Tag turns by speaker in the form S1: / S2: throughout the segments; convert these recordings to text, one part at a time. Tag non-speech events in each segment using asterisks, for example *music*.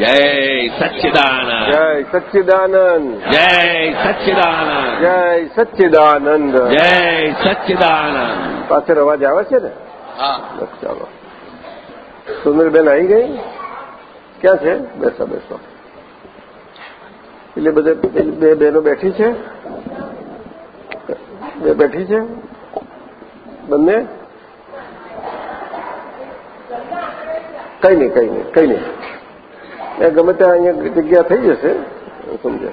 S1: જય સચ્ચિદાનંદ
S2: જય સચ્ચિદાનંદ
S1: જય સચ્ચિદાનંદ
S2: જય સચ્ચિદાનંદ
S1: જય સચ્ચિદાનંદ
S2: પાછળ અવાજ આવે છે ને?
S1: હા.
S2: ચાલો. સુંદરબેન આવી ગઈ? ક્યાં છે? બેસો બેસો. એટલે બધે બે બહેનો બેઠી છે? બે બેઠી છે? બંને? કઈ નહીં કઈ નહીં કઈ નહીં. એ ગમે ત્યાં અહીંયા જગ્યા થઈ જશે, સમજાય.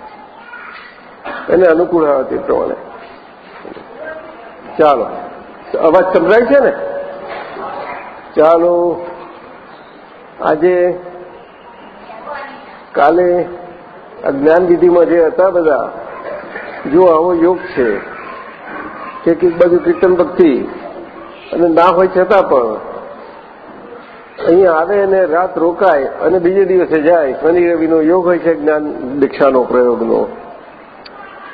S2: એને અનુકૂળ આવે તે પ્રમાણે. ચાલો. અવાજ સંભળાય છે ને? ચાલો. આજે કાલે આ જ્ઞાનવિધિમાં જે હતા બધા, જો આવો યોગ છે કે એક બાજુ કીર્તન ભક્તિ, અને ના હોય છતાં પણ અહીંયા આવે અને રાત રોકાય અને બીજે દિવસે જાય. શનિ રવિનો યોગ હોય છે જ્ઞાન દીક્ષાનો પ્રયોગનો.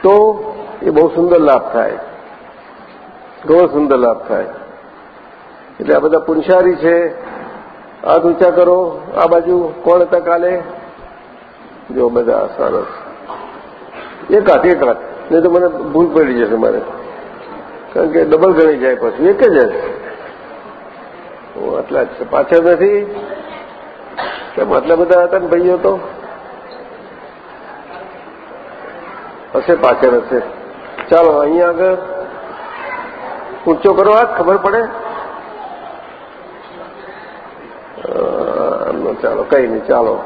S2: તો એ બહુ સુંદર લાભ થાય. ઘણો સુંદર લાભ થાય. એટલે આ બધા પુંશારી છે. હાથ ઊંચા કરો. આ બાજુ કોણ હતા કાલે? જો બધા સરસ. એક હાથ એક હાથ. નહીં તો મને ભૂલ પડી જશે મારે. કારણ કે ડબલ ગણી જાય પછી. એક જ હશે આટલા જ છે. પાછળ નથી? કેમ આટલા બધા હતા ને ભાઈઓ તો? હશે પાછળ હશે. ચાલો, અહીંયા આગળ ઊંચો કરો. હાથ ખબર પડે? ચાલો, કઈ નહીં, ચાલો.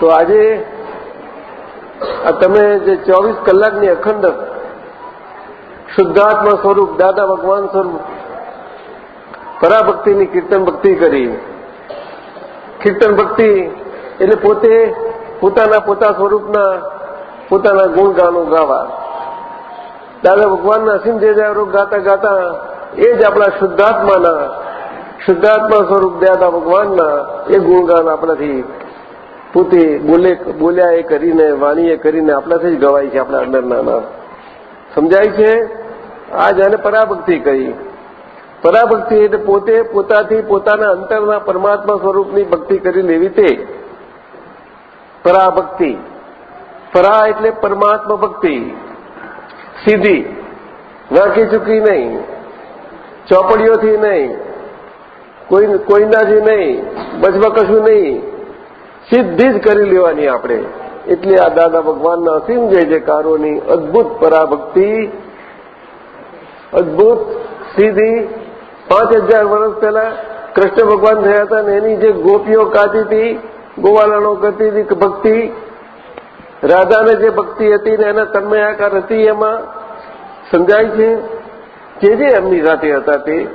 S2: તો આજે આ તમે જે ચોવીસ કલાકની અખંડ શુદ્ધાત્મા સ્વરૂપ, દાદા ભગવાન સ્વરૂપ. પરાભક્તિની કીર્તન ભક્તિ કરી. કીર્તન ભક્તિ એટલે પોતે પોતાના પોતા સ્વરૂપના પોતાના ગુણગાનો ગાવા. દાદા ભગવાનના અસીમ જયજારો ગાતા ગાતા એ જ આપણા શુદ્ધાત્માના, શુદ્ધાત્મા સ્વરૂપ દાદા ભગવાનના એ ગુણગાન આપણાથી પોતે બોલે, બોલ્યા એ કરીને, વાણીએ કરીને આપણાથી જ ગવાય છે આપણા અંદરના સમજાય છે? આ જાણે પરાભક્તિ કહી. પરાભક્તિ એટલે પોતે પોતાથી પોતાના અંતરના પરમાત્મા સ્વરૂપની ભક્તિ કરી લેવી તે. પરાભક્તિ. પરા એટલે પરમાત્મા ભક્તિ. સીધી. વાંકી ચૂકી નહીં. ચોપડીઓથી નહીં. કોઈ કોઈનાથી નહીં. બચમાં કશું નહીં. સીધી જ કરી લેવાની આપણે. એટલે આ દાદા ભગવાનના અસીમ જય જયકારોની અદભુત પરાભક્તિ અદભુત, સીધી, પાંચ હજાર વર્ષ પહેલા કૃષ્ણ ભગવાન થયા હતા ને એની જે ગોપીઓ કાતી હતી, ગોવાલણો કરતી હતી ભક્તિ, રાધાને જે ભક્તિ હતી ને એના તન્મયાકાર હતી, એમાં સમજાય છે. જે જે એમની સાથે હતા તે,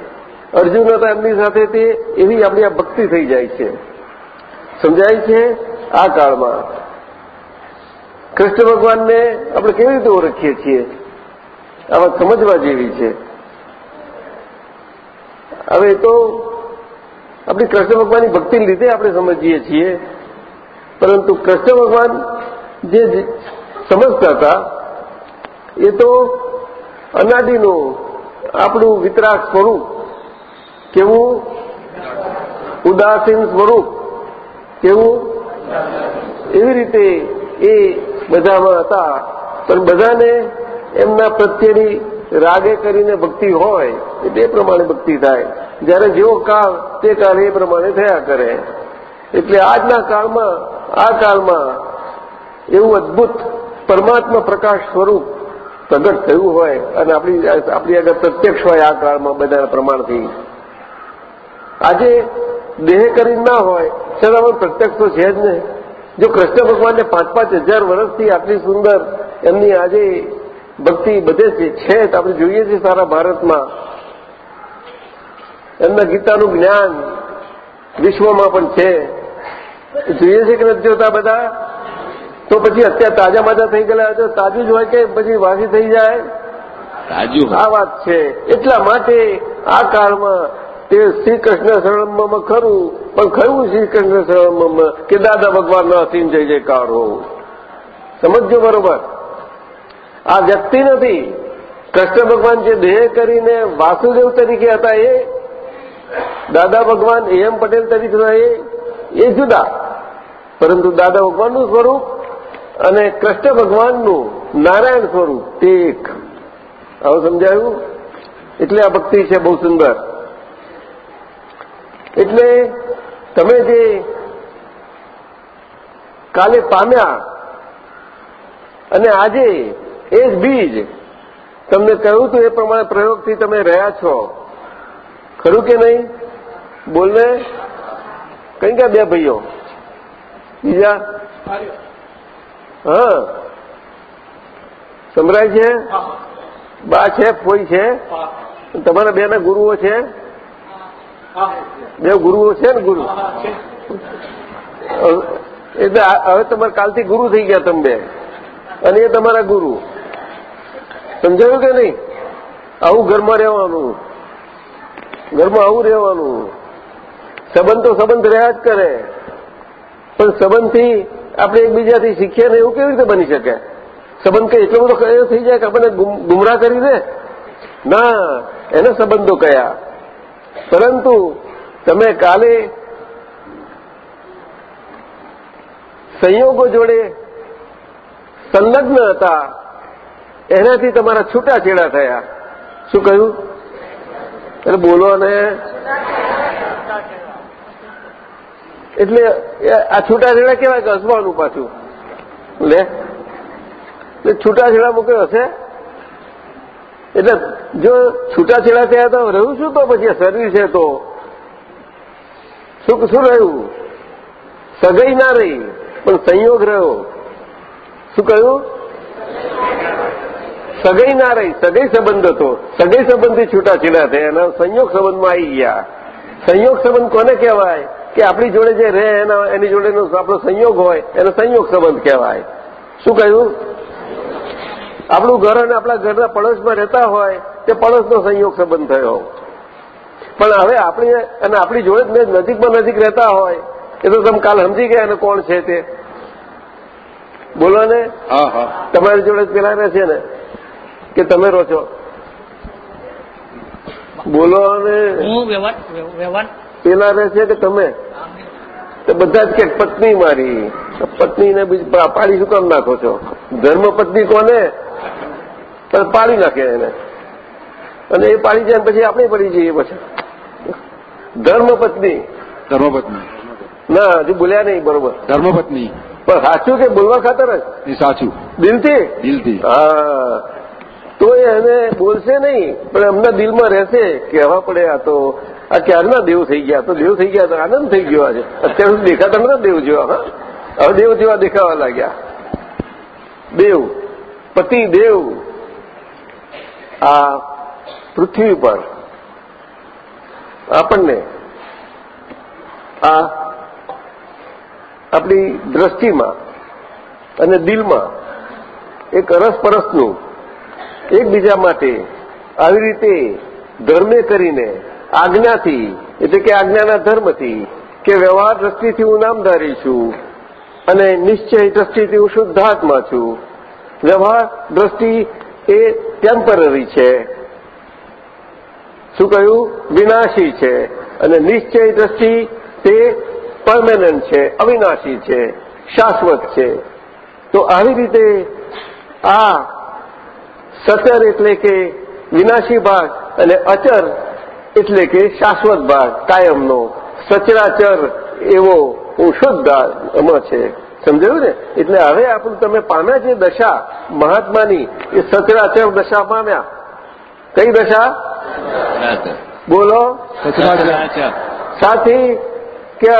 S2: અર્જુન હતા એમની સાથે તે, એવી આપણી આ ભક્તિ થઈ જાય છે. સમજાય છે આ કાળમાં. કૃષ્ણ ભગવાનને આપણે કેવી રીતે ઓળખીએ છીએ? આ વાત સમજવા જેવી છે. હવે તો આપણી કૃષ્ણ ભગવાનની ભક્તિને લીધે આપણે સમજીએ છીએ. પરંતુ કૃષ્ણ ભગવાન જે સમજતા હતા, એ તો અનાદિનું આપણું વિતરાક સ્વરૂપ કેવું? ઉદાસીન સ્વરૂપ કેવું? એવી રીતે એ બધામાં હતા. પણ બધાને એમના પ્રત્યેની રાગે કરીને ભક્તિ હોય એટલે એ પ્રમાણે ભક્તિ થાય. જ્યારે જેવો કાળ તે કાળ એ પ્રમાણે થયા કરે. એટલે આજના કાળમાં, આ કાળમાં એવું અદભુત પરમાત્મા પ્રકાશ સ્વરૂપ પ્રગટ થયું હોય અને આપણી આપણી આગળ પ્રત્યક્ષ હોય આ કાળમાં બધા પ્રમાણથી. આજે દેહ કરી ના હોય, છતાં પણ પ્રત્યક્ષ તો છે જ ને. જો કૃષ્ણ ભગવાનને પાંચ પાંચ હજાર વર્ષથી આટલી સુંદર એમની આજે ભક્તિ બધે છે. તો આપણે જોઈએ છીએ સારા ભારતમાં. એમના ગીતાનું જ્ઞાન વિશ્વમાં પણ છે. જોઈએ છે કે નથી જોતા બધા? તો પછી અત્યારે તાજા માજા થઈ ગયેલા તો તાજું જ હોય કે પછી વાસી થઈ જાય?
S1: તાજુ
S2: આ વાત છે. એટલા માટે આ કાળમાં તે શ્રી કૃષ્ણ શરણમાં ખરું. પણ ખરું શ્રી કૃષ્ણ શરણમાં કે દાદા ભગવાનનો અસીમ જય જયકાર. હોવું સમજજો બરોબર? આ વ્યક્તિ નથી. કૃષ્ણ ભગવાન જે દેહ કરીને વાસુદેવ તરીકે હતા એ, દાદા ભગવાન એમ પટેલ તરીકે હતા એ જુદા. પરંતુ દાદા ભગવાનનું સ્વરૂપ અને કૃષ્ણ ભગવાનનું નારાયણ સ્વરૂપ તે એક. આવું સમજાયું? એટલે આ ભક્તિ છે બહુ સુંદર. એટલે તમે જે કાલે પામ્યા અને આજે એ જ બીજ. તમને કહ્યું હતું એ પ્રમાણે પ્રયોગથી તમે રહ્યા છો. ખરું કે નહીં? બોલને? કઈ ગયા બે ભાઈઓ? બીજા? હા. સંભળાય છે? બા છે, ફોઈ છે? તમારા બે ગુરુઓ છે? બે ગુરુઓ છે ને ગુરુ? એટલે હવે તમારે કાલથી ગુરુ થઈ ગયા તમે અને એ તમારા ગુરુ. સમજાયું કે નહીં? આવું ઘરમાં રહેવાનું. ઘરમાં આવું રહેવાનું. સંબંધ તો સંબંધ રહ્યા જ કરે. પણ સંબંધથી આપણે એકબીજાથી શીખીએ ને એવું કેવી રીતે બની શકે? સંબંધ કઈ એટલો બધો કયો થઈ જાય કે આપણને ગુમરાહ કરી દે? ના, એને સંબંધો કયા. પરંતુ તમે કાલે સંયોગો જોડે સંલગ્ન હતા. એનાથી તમારા છૂટાછેડા થયા. શું કહ્યું? એટલે બોલો ને. એટલે આ છૂટાછેડા કેવાય કે હસવાનું પાછું? લે. છૂટાછેડા મૂક્યો હશે? એટલે જો છૂટાછેડા થયા તો રહ્યું શું તો પછી શરીર છે તો? શું શું રહ્યું? સગાઈ ના રહી, પણ સંયોગ રહ્યો. શું કહ્યું? સગાઈ ના રહી સગાઈ સંબંધ હતો. સગાઈ સંબંધથી છૂટાછેડા થયા. એના સંયોગ સંબંધમાં આવી ગયા. સંયોગ સંબંધ કોને કહેવાય? કે આપણી જોડે જે રહે એના એની જોડેનો આપણો સંયોગ હોય એનો સંયોગ સંબંધ કહેવાય. શું કહ્યું? આપણું ઘર અને આપણા ઘરના પડોશમાં રહેતા હોય તે પડોશનો સંયોગ સંબંધ થયો. પણ હવે આપણી અને આપણી જોડે નજીકમાં નજીક રહેતા હોય એ તો તમે કાલ સમજી ગયા અને કોણ છે તે. બોલો ને. તમારી જોડે પેલા રહે છે ને. કે તમે રહો છો? બોલો પેલા રહે છે કે તમે? તો બધા જ કે પત્ની મારી. પત્નીને બીજી પાડી શું કામ નાખો છો? ધર્મ પત્ની કોને પાડી નાખે એને. અને એ પાડી જાય પછી આપણે પડી જઈએ પછી. ધર્મપત્ની.
S3: ધર્મપત્ની.
S2: ના હજુ બોલ્યા નહીં બરોબર.
S3: ધર્મપત્ની.
S2: પણ સાચું કે બોલવા ખાતર જ?
S3: સાચું.
S2: દિલથી?
S3: દિલથી.
S2: હા. તો એને બોલશે નહીં, પણ એમના દિલમાં રહેશે, કહેવા પડે આ તો, આ ક્યારના દેવ થઈ ગયા? તો દેવ થઈ ગયા તો આનંદ થઈ ગયો આજે. અત્યાર દેખાતા નતા દેવ જેવા, હા? હવે દેવ જેવા દેખાવા લાગ્યા. દેવ, પતિ દેવ, આ પૃથ્વી પર, આપણને, આ આપણી દ્રષ્ટિમાં અને દિલમાં એક અરસપરસનું એકબીજા માટે આવી રીતે ધર્મે કરીને આજ્ઞાથી, એટલે કે આજ્ઞાના ધર્મથી, કે વ્યવહાર દ્રષ્ટિથી હું નામધારી છું અને નિશ્ચય દ્રષ્ટિથી હું શુદ્ધાત્મા છું. વ્યવહાર દ્રષ્ટિ એ ટેમ્પરરી છે. શું કહ્યું? વિનાશી છે. અને નિશ્ચય દ્રષ્ટિ તે પરમેનન્ટ છે, અવિનાશી છે, શાશ્વત છે. તો આવી રીતે આ સચર એટલે કે વિનાશી ભાગ અને અચર એટલે કે શાશ્વત ભાગ કાયમનો. સચરાચર એવો હું શુદ્ધ એમાં છે. સમજાયું ને? એટલે હવે આપણું તમે પામ્યા જે દશા મહાત્માની એ સચરાચર દશા પામ્યા. કઈ દશા? બોલો. સાથી કે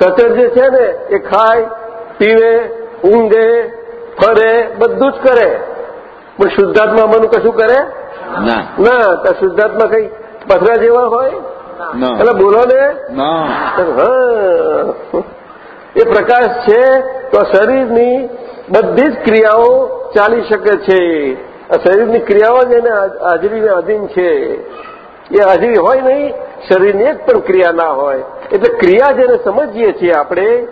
S2: સચર જે છે ને એ ખાય પીવે ઊંઘે ફરે બધું જ કરે. પણ શુદ્ધાત્મા મનું કશું કરે?
S3: ના.
S2: તો શુદ્ધાત્મા કઈ પથરા જેવા હોય? એટલે બોલો ને. એ પ્રકાશ છે તો શરીરની બધી જ ક્રિયાઓ ચાલી શકે છે. આ શરીરની ક્રિયાઓ જ એને હાજરીને અધીન છે. એ હાજરી હોય નહીં શરીરની એક પણ ક્રિયા ના હોય. એટલે ક્રિયા જેને સમજીએ છીએ આપણે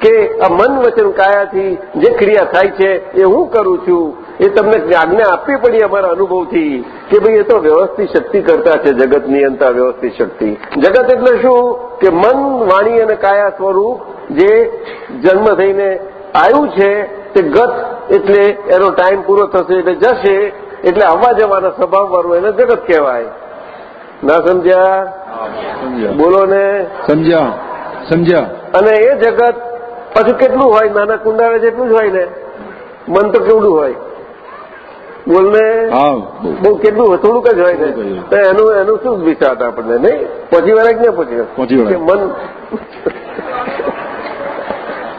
S2: કે આ મન વચન કાયાથી જે ક્રિયા થાય છે એ હું કરું છું એ તમને આજ્ઞા આપવી પડી અમારા અનુભવથી કે ભાઈ એ તો વ્યવસ્થિત શક્તિ કરતા છે જગતની અંતર વ્યવસ્થિત શક્તિ. જગત એટલે શું? કે મન વાણી અને કાયા સ્વરૂપ જે જન્મ થઈને આવ્યું છે તે ગત એટલે એનો ટાઈમ પૂરો થશે એટલે જશે એટલે આવવા જવાના સ્વભાવવાળું એને જગત કહેવાય. ના સમજ્યા?
S3: સમજ્યા.
S2: બોલો ને.
S3: સમજ્યા. સમજ્યા.
S2: અને એ જગત પાછું કેટલું હોય? નાના કુંડાળા જેટલું જ હોય ને? મન તો કેવડું હોય?
S3: બોલને
S2: બહુ. કેટલું થોડુંક જ હોય ને. તો એનું એનું શું વિચાર આપણને નહીં? પહોંચી વળે કે ના પહોંચી
S3: વળે.
S2: મન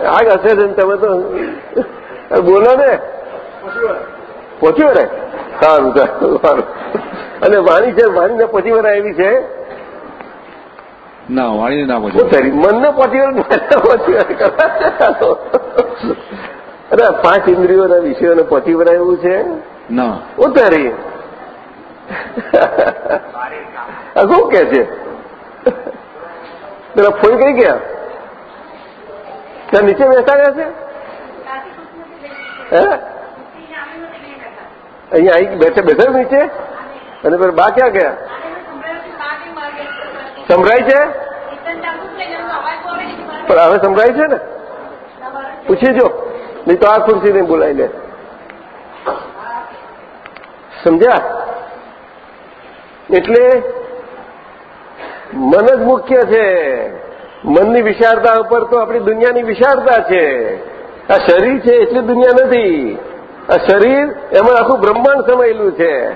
S2: આગ હશે છે તમે તો. બોલો ને. પહોંચી વળે? સારું સારું સારું. અને વાણી છે વાણીને પહોંચી વળે એવી છે.
S3: ના વાણીને ના પહોંચી
S2: મનને પહોંચી પહોંચી અરે પાંચ ઇન્દ્રિયોના વિષયોને પહોંચી એવું છે?
S3: ના.
S2: ઉતારી શું કે છે? પેલા ફૂલ કઈ ગયા? ત્યાં નીચે બેસાડ્યા છે? હે? અહીંયા આવી બેઠે બેઠા નીચે? અને પેલા બા ક્યાં ગયા? સંભળાય છે? પણ હવે સંભળાય છે ને? પૂછી જો. નહીં તો આ ખુરશી નહીં બોલાવી લે. સમજ્યા? એટલે મન જ મુખ્ય છે. મનની વિશાળતા ઉપર તો આપણી દુનિયાની વિશાળતા છે. આ શરીર છે એટલી દુનિયા નથી. આ શરીર એમાં આખું બ્રહ્માંડ સમાયેલું છે.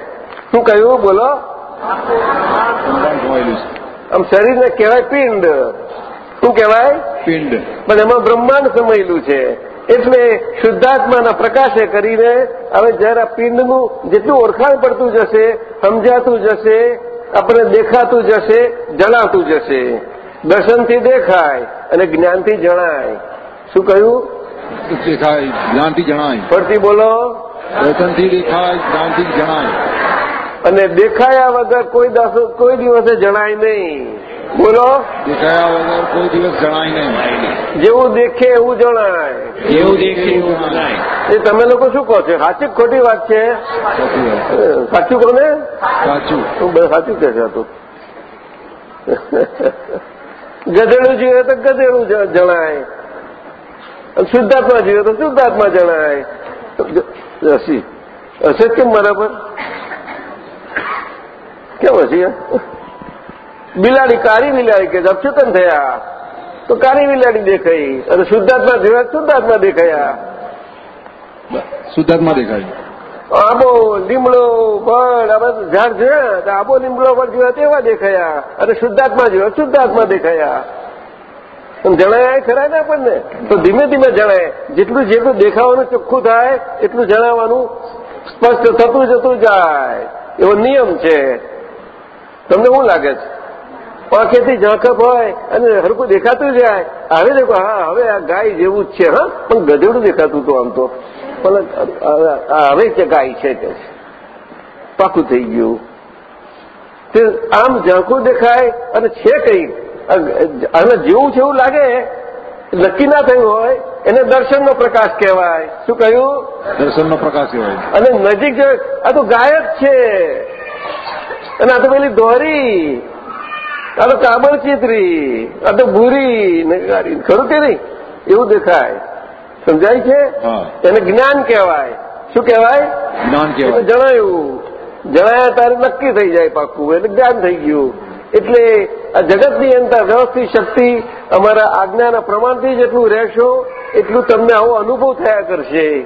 S2: શું કહ્યું? બોલો.
S3: બ્રહ્માંડ સમાયેલું છે.
S2: આમ શરીરને કહેવાય પિંડ. શું કહેવાય?
S3: પિંડ.
S2: પણ એમાં બ્રહ્માંડ સમાયેલું છે. એટલે શુદ્ધાત્માના પ્રકાશે કરીને હવે જયારે આ પિંડનું જેટલું ઓળખાણ પડતું જશે સમજાતું જશે આપણે દેખાતું જશે જણાતું જશે. દર્શનથી દેખાય અને જ્ઞાનથી જણાય. શું કહ્યું?
S3: દેખાય જ્ઞાનથી જણાય.
S2: ફરતી બોલો.
S3: દર્શનથી દેખાય જ્ઞાનથી જણાય.
S2: અને દેખાયા વગર કોઈ દાસો કોઈ દિવસે જણાય નહીં. બોલો?
S3: દેખાયા વગર કોઈ દિવસ જણાય નહીં
S2: જેવું દેખે એવું જણાય.
S1: જેવું દેખે એવું જણાય.
S2: એ તમે લોકો શું કહો છો? સાચી ખોટી વાત છે?
S3: સાચી
S2: કહો ને
S3: સાચું
S2: સાચું. કે છે આ ગધેડું જીવે તો ગધેડું જણાય. શુદ્ધાત્મા જીવે તો શુદ્ધાત્મા જણાય. હશે કેમ બરાબર કેમ હસી બિલાડી કાળી બિલાડી કે અપચેતન થયા તો કાળી બિલાડી દેખાઈ અને શુદ્ધાત્મા જેવા શુદ્ધાત્મા દેખાયા.
S3: શુદ્ધાત્મા દેખાય
S2: આબો લીમડો ફળ આ બધું ઝાડ જોયા તો આબો લીમડો ફળ જેવા તેવા દેખાયા અને શુદ્ધાત્મા જેવા શુદ્ધાત્મા દેખાયા જણાય ખરા ને આપણને તો ધીમે ધીમે જણાય જેટલું જેટલું દેખાવાનું ચોખ્ખું થાય એટલું જણાવવાનું સ્પષ્ટ થતું જતું જાય એવો નિયમ છે તમને શું લાગે છે? પાંખેથી ઝાંખપ હોય અને હરકું દેખાતું જાય. હવે દેખો હા હવે આ ગાય જેવું જ છે હા પણ ગધેડું દેખાતું હતું આમ તો. પણ આ હવે કે ગાય છે કે પાકું થઈ ગયું. તે આમ ઝાંખું દેખાય અને છે કઈ? અને જેવું છે એવું લાગે? નક્કી ના થયું હોય એને દર્શનનો પ્રકાશ કહેવાય. શું કહ્યું?
S3: દર્શનનો પ્રકાશ કહેવાય.
S2: અને નજીક જે આ તો ગાયબ છે. અને આ તો પેલી દોરી આ તો કાબળ ચિત્રી આ તો ભૂરી ને ગાડી. ખરું કે નહીં? એવું દેખાય. સમજાય છે? એને જ્ઞાન કહેવાય. શું કહેવાય?
S3: જ્ઞાન કહેવાય.
S2: જણાયું. જણાયા તારે નક્કી થઈ જાય પાકું એટલે જ્ઞાન થઈ ગયું. એટલે આ જગતની અંદર વ્યવસ્થિત શક્તિ અમારા આજ્ઞાના પ્રમાણથી જેટલું રહેશો એટલું તમને આવો અનુભવ થયા કરશે.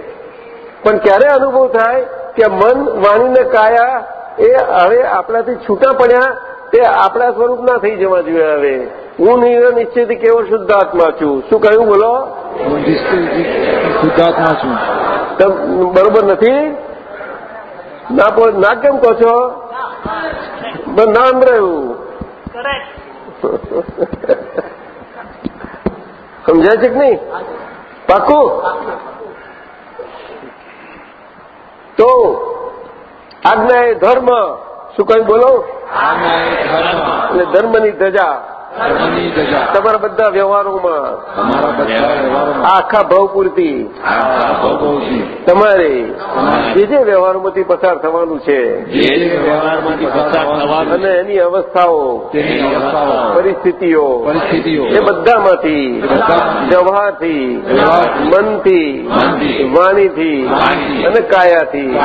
S2: પણ ક્યારે અનુભવ થાય? કે મન વાણીને કાયા એ હવે આપણાથી છૂટા પડ્યા તે આપણા સ્વરૂપના થઈ જવા જોઈએ હવે. હું નિર્ણય કેવો શુદ્ધ આત્મા છું. શું કહ્યું? બોલો.
S3: શુદ્ધાત્મા છું.
S2: બરોબર નથી? ના ના કેમ કહો છો? ના અંદરાયું સમજાય છે કે નહીં? પાકું. તો આજ્ઞા એ ધર્મ. શું કહ્યું બોલો? એટલે ધર્મની ધજા. તમારા બધા વ્યવહારોમાં આખા ભાવ પૂરતી
S1: આ
S3: ભોગવથી
S2: તમારે. જે જે વ્યવહારોમાંથી પસાર થવાનું છે અને એની અવસ્થાઓ પરિસ્થિતિઓ એ બધામાંથી વ્યવહારથી મનથી વાણીથી અને કાયાથી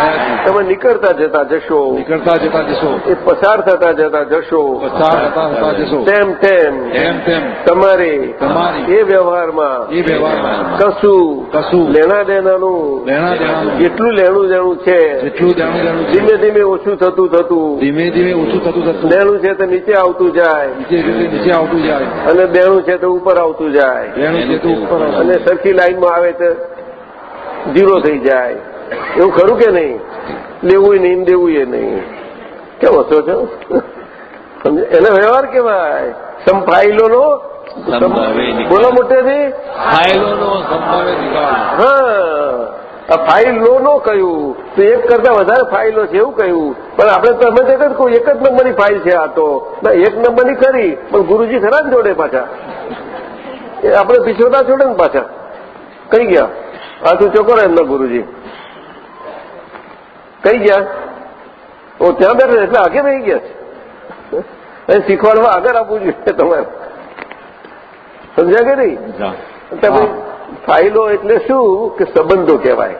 S2: તમે નીકળતા જતા જશો.
S3: નીકળતા જતા જશો.
S2: એ પસાર થતા જતા જશો.
S3: પસાર થતા થતા જશો.
S2: તેમ તેમ
S3: તેમ તેમ.
S2: તમારે
S3: તમારી.
S2: એ વ્યવહારમાં
S3: એ વ્યવહારમાં
S2: કશું
S3: કશું
S2: લેણા દેનાનું
S3: લેણા દેણાનું
S2: જેટલું લેણું દેણું છે
S3: જેટલું જાણું જાણું
S2: ધીમે ધીમે ઓછું થતું થતું.
S3: ધીમે ધીમે ઓછું થતું થતું.
S2: લેણું છે તો નીચે આવતું જાય.
S3: નીચે નીચે આવતું જાય.
S2: અને દેણું છે તો ઉપર આવતું જાય.
S3: લેણું છે તો ઉપર
S2: અને સરખી લાઈનમાં આવે તો ઝીરો થઈ જાય. એવું ખરું કે નહીં? લેવું નહીં દેવું એ નહીં. કેમ હશો છો? સમજે? એનો વ્યવહાર કેવાય? સમ ફાઇલોનો. બોલો મોટેથી.
S1: ફાઇલોનો સંભાવે
S2: હા આ ફાઇલ લો નો કહ્યું તો એક કરતા વધારે ફાઇલો છે એવું કહ્યું પણ આપણે તમે તો એક જ કહું એક જ નંબરની ફાઇલ છે આ તો. ના, એક નંબરની ખરી પણ ગુરુજી ખરા જ જોડે પાછા? એ આપણે પીછોતા જોડે ને પાછા? કઈ ગયા? આ તો ચોકોર એમના ગુરુજી. કઈ ગયા? ઓ ત્યાં બેઠા એટલે આગે રહી ગયા છે? અહીં શીખવાડવા આગળ આપવું જોઈએ તમારે. સમજ્યા કે નહીં? તમે ફાઇલો એટલે શું કે સંબંધો કહેવાય?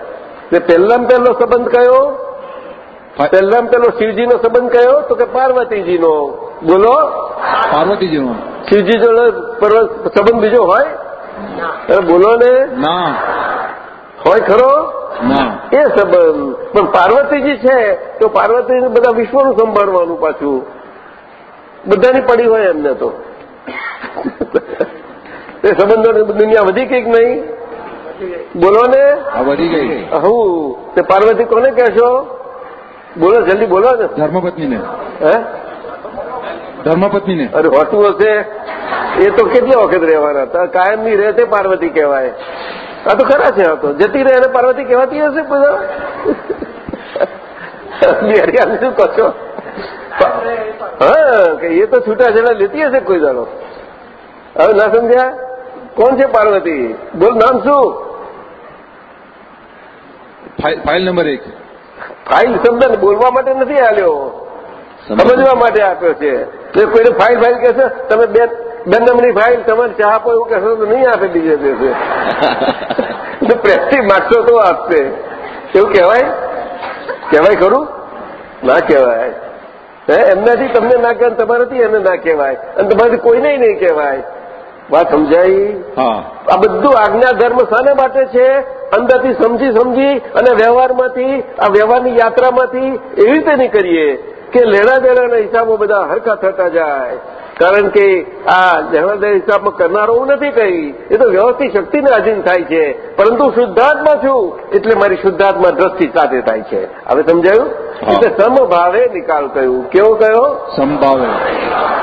S2: તે પહેલામાં પહેલો સંબંધ કયો? પહેલામાં પહેલો શિવજીનો સંબંધ કયો? તો કે પાર્વતીજીનો. બોલો.
S3: પાર્વતીજીનો.
S2: શિવજી જોડે સંબંધ બીજો હોય? બોલો ને.
S3: ના.
S2: હોય ખરો? એ સંબંધ. પણ પાર્વતીજી છે તો પાર્વતીજી બધા વિશ્વનું સંભાળવાનું પાછું. બધાની પડી હોય એમને તો. એ સંબંધોની દુનિયા વધી કંઈક નહીં. બોલો ને.
S3: વધી ગઈ.
S2: હું તે પાર્વતી કોને કહેશો? બોલો જલ્દી બોલો ને.
S3: ધર્મપત્નીને.
S2: હે?
S3: ધર્મપત્નીને.
S2: અરે હોતું હશે. એ તો કેટલા વખત રહેવાના હતા? કાયમની રહે તે પાર્વતી કહેવાય. આ તો ખરા છે આ તો. જતી રહે એને પાર્વતી કહેવાતી હશે બધા? *laughs* બિહારી શું કહો છો? હા કે એ તો છૂટાછેડા લેતી હશે કોઈ દાડો. હવે ના સમજ્યા? કોણ છે પાર્વતી? બોલ નામ શું?
S3: ફાઇલ નંબર એક.
S2: ફાઇલ શબ્દ બોલવા માટે નથી આલ્યો. સમજવા માટે આપ્યો છે. તો કોઈને ફાઇલ ફાઇલ કહેશે? તમે બે બે નંબરની ફાઇલ તમારે ચા આપો એવું કહેશો તો નહીં આપે બીજે દેશે તો પ્રેસ્ટી માગશો તો આપશે. એવું કહેવાય? કહેવાય ખરું? ના કહેવાય. હે એમનાથી તમને ના કહેવાય તમારાથી એને ના કહેવાય. અને તમારાથી કોઈને નહીં કહેવાય. વાત સમજાઈ? આ બધું આજ્ઞા ધર્મ શાના માટે છે? અંદરથી સમજી સમજી અને વ્યવહારમાંથી આ વ્યવહારની યાત્રામાંથી એવી રીતે નહીં કરીએ કે લેણા દેણાના હિસાબો બધા હરખા થતા જાય. કારણ કે આ લેણા હિસાબમાં કરનારો હું નથી કહી. એ તો વ્યવસ્થિત શક્તિને આધીન થાય છે. પરંતુ શુદ્ધાત્મા છું એટલે મારી શુદ્ધાત્મા દ્રષ્ટિ સાથે થાય છે. હવે સમજાયું? એટલે સમભાવે નિકાલ કહ્યું કેવો કયો?
S3: સમભાવે.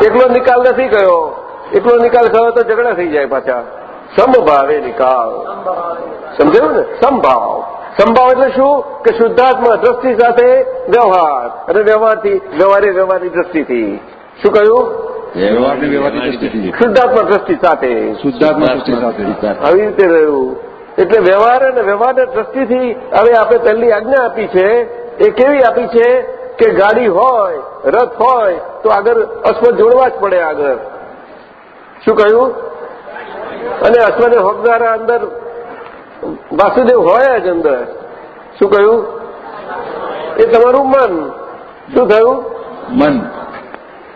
S2: એકલો નિકાલ નથી કયો. એકલો નિકાલ કયો તો ઝઘડા થઈ જાય પાછા. સમભાવે નિકાલ. સમજાયું ને? સંભાવ. સંભાવ એટલે શું? કે શુદ્ધાત્મા દ્રષ્ટિ સાથે વ્યવહાર. અને વ્યવહારથી વ્યવહારે વ્યવહારની દ્રષ્ટિથી. શું કહ્યું?
S3: વ્યવહારની વ્યવહારની દ્રષ્ટિથી
S2: શુદ્ધાત્મા દ્રષ્ટિ સાથે.
S3: શુદ્ધાત્મા દ્રષ્ટિ સાથે.
S2: આવી રીતે રહ્યું. એટલે વ્યવહાર અને વ્યવહારના દ્રષ્ટિથી હવે આપણે પહેલી આજ્ઞા આપી છે એ કેવી આપી છે કે ગાડી હોય રથ હોય તો આગળ અશ્વ જોડવા જ પડે આગળ. શું કહ્યું? અને અશ્વને હોકનારા અંદર વાસુદેવ હોય જ અંદર. શું કહ્યું? એ તમારું મન. શું થયું?
S3: મન.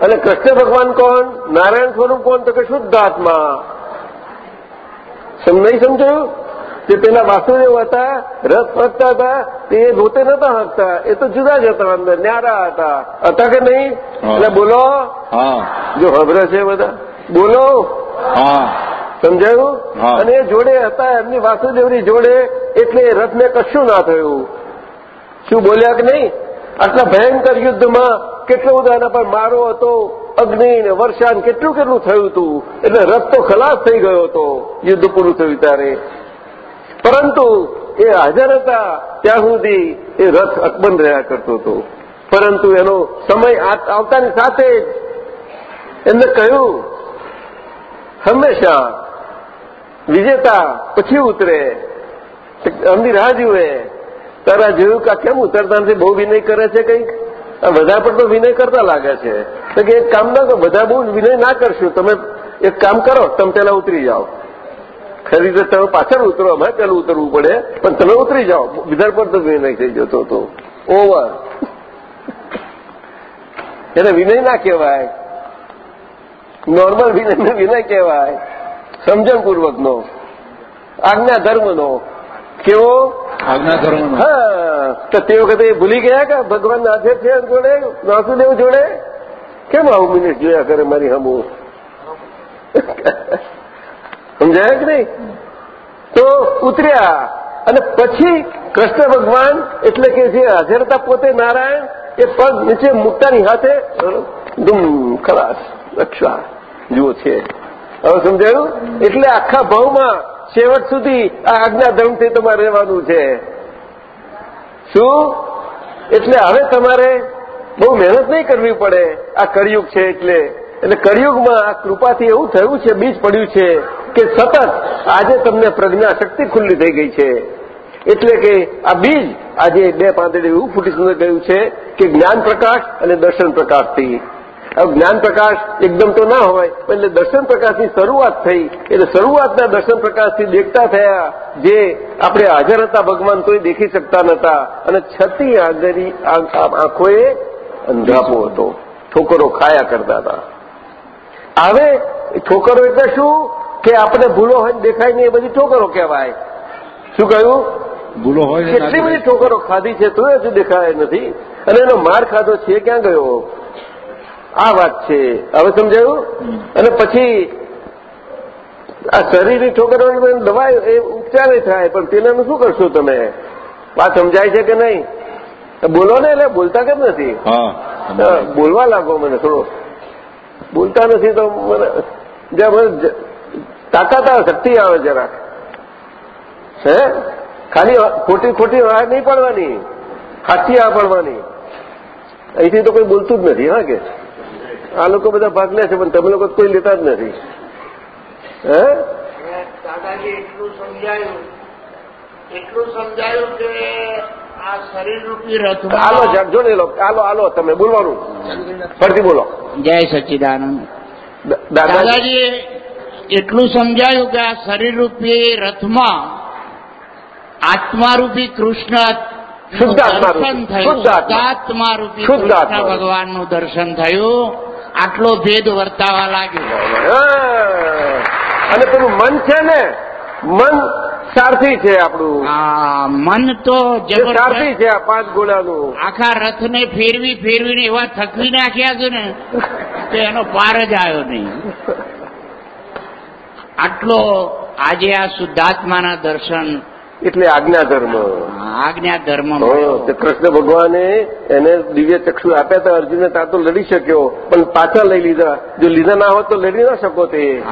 S2: અને કૃષ્ણ ભગવાન કોણ? નારાયણ સ્વરૂપ કોણ? તો કે શુદ્ધાત્મા નહીં સમજાયું જે પેલા વાસુદેવ હતા રસ હકતા હતા તે એ પોતે નતા હકતા. એ તો જુદા જ હતા અંદર ન્યારા હતા. હતા કે નહીં? એટલે બોલો. જો ખબર છે બધા. બોલો. સમજાયું? અને એ જોડે હતા એમની વાસુદેવની જોડે એટલે રથને કશું ના થયું. શું બોલ્યા કે નહીં? આટલા ભયંકર યુદ્ધમાં કેટલો બધા એના પર મારો હતો, અગ્નિ ને વર્ષા કેટલું કેટલું થયું હતું, એટલે રથ તો ખલાસ થઈ ગયો હતો, યુદ્ધ પૂરું થયું ત્યારે. પરંતુ એ હાજર હતા, ત્યાં સુધી એ રથ અકબંધ રહ્યા કરતો હતો. પરંતુ એનો સમય આવતાની સાથે જ એમને કહ્યું, હંમેશા વિજેતા પછી ઉતરે અમની રાહ જુએ તારા જોયું કે કેમ ઉતરતા નથી બહુ વિનય કરે છે કંઈક? બધા પર તો વિનય કરતા લાગે છે. તો કે એક કામ ના કરો, બધા બહુ વિનય ના કરશું. તમે એક કામ કરો, તમે પેલા ઉતરી જાઓ. ખરી રીતે તમે પાછળ ઉતરો, અમે પેલું ઉતરવું પડે, પણ તમે ઉતરી જાઓ. બીજા પર તો વિનય થઈ જતો હતો. ઓવર એને વિનય ના કહેવાય. નોર્મલ વિનય વિનય કહેવાય. સમજણપૂર્વકનો. આજ્ઞા ધર્મનો કેવો હા તો તે વખતે ભૂલી ગયા કે ભગવાન નાથે છે જોડે વાસુદેવ જોડે કેમ આવું મિનિટ જોયા કરે મારી હમું સમજાય કે નહીં તો ઉતર્યા અને પછી કૃષ્ણ ભગવાન એટલે કે જે હાજરતા પોતે નારાયણ એ પગ નીચે મૂકતાની હાથે ધૂમ ખલાસ રક્ષા જુઓ છે હવે સમજાયું એટલે આખા ભાવમાં છેવટ સુધી આ આજ્ઞા ધર્મથી તમારે રહેવાનું છે. શું? એટલે હવે તમારે બહુ મહેનત નહીં કરવી પડે. આ કળિયુગ છે એટલે. એટલે કળિયુગમાં આ કૃપાથી એવું થયું છે, બીજ પડ્યું છે કે સતત આજે તમને પ્રજ્ઞા શક્તિ ખુલ્લી થઈ ગઈ છે. એટલે કે આ બીજ આજે બે પાંદડે એવું ફૂટી સુંદર ગયું છે કે જ્ઞાન પ્રકાશ અને દર્શન પ્રકાશથી. જ્ઞાન પ્રકાશ એકદમ તો ના હોય એટલે દર્શન પ્રકાશની શરૂઆત થઈ. એટલે શરૂઆતના દર્શન પ્રકાશથી દેખતા થયા જે આપણે હાજર હતા ભગવાન તોય દેખી શકતા નતા. અને છતી આગરી આંખોએ અંધાપો હતો. ઠોકરો ખાયા કરતા હતા. હવે ઠોકરો એટલે શું? કે આપણે ભૂલો હોય દેખાય નહીં એ બધી ઠોકરો કહેવાય. શું કહ્યું?
S3: ભૂલો હોય
S2: કેટલી બધી ઠોકરો ખાધી છે તો હજુ દેખાય નથી. અને એનો માર ખાધો છે ક્યાં ગયો? આ વાત છે. હવે સમજાયું? અને પછી આ શરીરની ઠોકરવાની દવા એ ઉપચારે થાય પણ તેનાનું શું કરશો તમે? વાત સમજાય છે કે નહીં? બોલો ને એટલે બોલતા કેમ નથી? બોલવા લાગો મને થોડો. બોલતા નથી તો મને જ્યાં મને તાકાત આવે શક્તિ આવે જરાક. હે? ખાલી ખોટી ખોટી વાત નહીં પડવાની. સાચી આ પડવાની. અહીંથી તો કોઈ બોલતું જ નથી હા કે? આ લોકો બધા ભાગ લે છે પણ તમે લોકો કોઈ લેતા જ નથી. હે?
S4: દાદાજી એટલું સમજાયું. એટલું સમજાયું કે આ શરીર રૂપી
S2: આલો
S4: રથમાં
S2: જરાક જોડે લો આલો આલો તમે બોલવાનું. ફરીથી બોલો.
S4: જય સચ્ચિદાનંદ દાદાજી. એટલું સમજાયું કે આ શરીર રૂપી રથમાં આત્મારૂપી કૃષ્ણ
S2: શુદ્ધાત્મા રૂપી,
S4: દર્શન થયું. શુદ્ધાત્મા રૂપી. ભગવાનનું દર્શન થયું. આટલો ભેદ વર્તાવા લાગ્યો.
S2: અને પેલું મન છે ને મન સારથી છે આપણું.
S4: મન તો
S2: સારથી છે આ પાંચ ગોળાનું
S4: આખા રથને ફેરવી ફેરવીને એવા થકવી નાખ્યા છે ને કે એનો પાર જ આવ્યો નહીં. આટલો આજે આ શુદ્ધાત્માના દર્શન
S2: એટલે આજ્ઞા ધર્મ.
S4: આજ્ઞા ધર્મ
S2: કૃષ્ણ ભગવાને એને દિવ્ય ચક્ષુ આપ્યા હતા અર્જુનને ત્યાં તો લડી શક્યો પણ પાછા લઈ લીધા. જો લીધા ના હોત તો લડી ના શકો તે.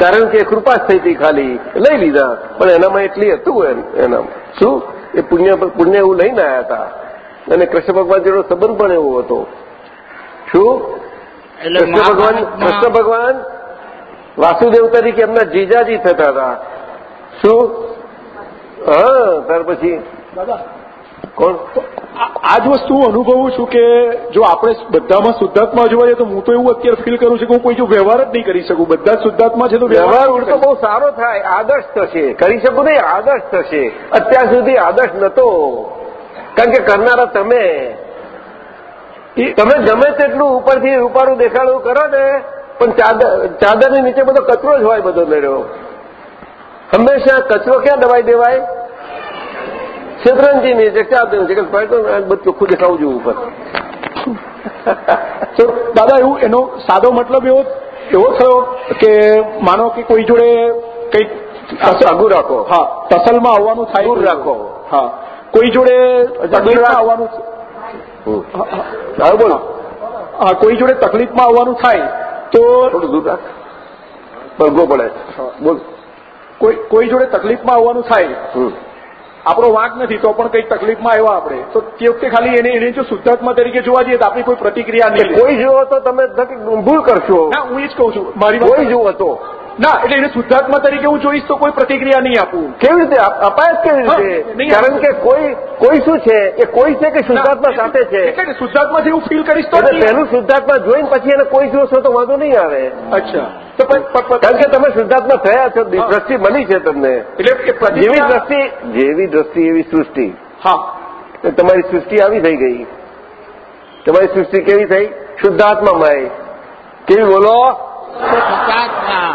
S2: કારણ કે કૃપા જ થઈ હતી ખાલી લઈ લીધા. પણ એનામાં એટલી હતું એનામાં. શું? એ પુણ્ય પુણ્ય એવું લઈને આવ્યા હતા. અને કૃષ્ણ ભગવાન જેનો સંબંધ પણ એવો હતો. શું? કૃષ્ણ ભગવાન કૃષ્ણ ભગવાન વાસુદેવ તરીકે એમના જીજાજી થતા હતા. શું? હા ત્યાર પછી કોણ?
S5: આ- જ વસ્તુ હું અનુભવું છું કે જો આપણે બધામાં શુદ્ધાત્મા જોવા જઈએ તો હું તો એવું અત્યારે ફીલ કરું છું કે હું કોઈ જો વ્યવહાર જ નહીં કરી શકું. બધા શુદ્ધાત્મા છે તો
S2: વ્યવહાર
S5: નહીં
S2: બહુ સારો થાય આદર્શ થશે. કરી શકું નહીં આદર્શ થશે. અત્યાર સુધી આદર્શ નતો. કારણ કે કરનારા તમે. તમે ગમે તેટલું ઉપરથી ઉપાડું દેખાડું કરો ને પણ ચાદર ચાદરની નીચે બધો કચરો જ હોય બધો મેળ્યો. હંમેશા કચરો ક્યાં દબાઈ દેવાય? શેતરંજી નીચે ચાદર નીચે કે બધું ખુદ ખાવું ઉપર.
S5: તો દાદા એવું એનો સાદો મતલબ એવો એવો થયો કે માનો કે કોઈ જોડે કંઈક
S2: આગું રાખો.
S5: હા તસલમાં આવવાનું થાય
S2: દૂર રાખો.
S5: હા. કોઈ જોડે તકલીફમાં આવવાનું
S2: હમ. બોલો.
S5: હા કોઈ જોડે તકલીફમાં આવવાનું થાય તો
S2: થોડું દૂર રાખ. ભરગો પડે. બોલ.
S5: કોઈ કોઈ જોડે તકલીફમાં આવવાનું થાય. આપણો વાંક નથી તો પણ કંઈક તકલીફમાં આવ્યા આપણે. તો તે વખતે ખાલી એને એને જો શુદ્ધાત્મા તરીકે જોવા જઈએ તો આપણી કોઈ પ્રતિક્રિયા નહીં.
S2: કોઈ જુઓ તો તમે ભૂલ કરશો.
S5: ના હું એ જ કહું છું. મારી
S2: કોઈ જુઓ તો.
S5: ના એટલે એને શુદ્ધાત્મા તરીકે હું જોઈશ તો કોઈ પ્રતિક્રિયા નહીં આપું.
S2: કેવી રીતે? અપાય કેવી રીતે? કારણ કે કોઈ કોઈ શું છે? એ કોઈ છે કે શુદ્ધાત્મા સાથે છે?
S5: એટલે કે શુદ્ધાત્મા જેવું ફીલ કરીશ તો
S2: પહેલું શુદ્ધાત્મા જોઈને પછી એને કોઈ જોશો તો વાંધો નહીં આવે.
S5: અચ્છા.
S2: કારણ કે તમે શુદ્ધાત્મા થયા છો. દ્રષ્ટિ બની છે તમને.
S5: એટલે
S2: જેવી દ્રષ્ટિ જેવી દ્રષ્ટિ એવી સૃષ્ટિ.
S5: હા.
S2: તમારી સૃષ્ટિ આવી થઈ ગઈ. તમારી સૃષ્ટિ કેવી થઈ? શુદ્ધાત્મામય. કેવી બોલો?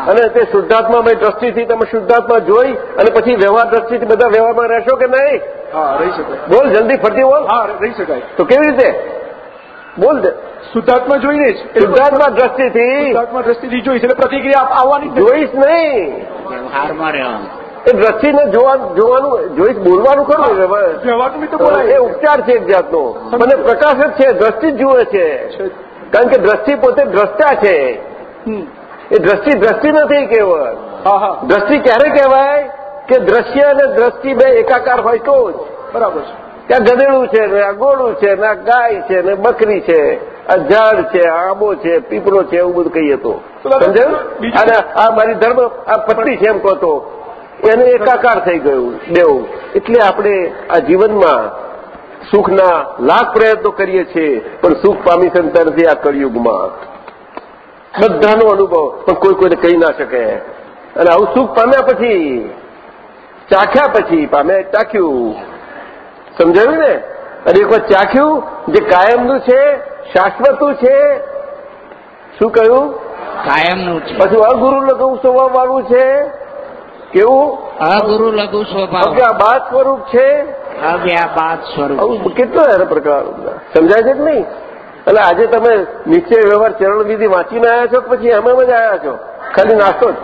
S2: અને તે શુદ્ધાત્મામય દ્રષ્ટિથી તમે શુદ્ધાત્મા જોઈ અને પછી વ્યવહાર દ્રષ્ટિથી બધા વ્યવહારમાં રહેશો કે નહીં?
S5: હા રહી શકાય.
S2: બોલ જલ્દી ફરતી બોલ.
S5: હા રહી શકાય.
S2: તો કેવી રીતે? બોલ.
S5: શુદ્ધાત્મા જોઈને જ.
S2: શુદ્ધાત્મા દ્રષ્ટિથી.
S5: શુદ્ધાત્મા દ્રષ્ટિથી જોઈશ એટલે પ્રતિક્રિયા આવવાની
S2: જોઈશ નહીં.
S4: વ્યવહારમાં રહેવાનું.
S2: એ દ્રષ્ટિને જોવાનું જોઈશ બોલવાનું ખરું? વ્યવહાર
S5: વ્યવહારનું
S2: એ ઉપચાર છે એક જાતનો. મને પ્રકાશ જ છે દ્રષ્ટિ જ જુએ છે. કારણ કે દ્રષ્ટિ પોતે દ્રષ્ટા છે. એ દ્રષ્ટિ દ્રષ્ટિ નથી કેવળ. દ્રષ્ટિ ક્યારે કહેવાય? કે દ્રશ્ય અને દ્રષ્ટિ બે એકાકાર હોય તો જ.
S5: બરાબર છે.
S2: ત્યાં ગધેડું છે ને આ ગોળું છે ને આ ગાય છે ને બકરી છે આ ઝાડ છે આંબો છે પીપળો છે એવું બધું કહીએ તો. સમજાયું? અને આ મારી ધર્મ આ પત્ની છે એમ કહો એને એકાકાર થઈ ગયું દેવું. એટલે આપણે આ જીવનમાં સુખના લાખ પ્રયત્નો કરીએ છીએ પણ સુખ પામી શકતા નથી આ કળિયુગમાં. બધાનો અનુભવ. પણ કોઈ કોઈને કહી ના શકે. અને આવું સુખ પામ્યા પછી ચાખ્યા પછી પામે ચાખ્યું. સમજાયું ને? અને એક વખત ચાખ્યું જે કાયમનું છે શાશ્વતું છે. શું કહ્યું?
S4: કાયમનું છે.
S2: પછી અગુરુ લઘુ સ્વભાવ વાળું છે. કેવું?
S4: અગુરુ લઘુ સ્વભાવ.
S2: અજ્ઞાબાદ સ્વરૂપ છે.
S4: અવ્યાબાદ સ્વરૂપ
S2: કેટલો એના પ્રકાર? સમજાય છે કે નહીં? એટલે આજે તમે નિશ્ચય વ્યવહાર ચરણ વિધિ વાંચીને આવ્યા છો પછી એમ જ આવ્યા છો? ખાલી નાસ્તો જ.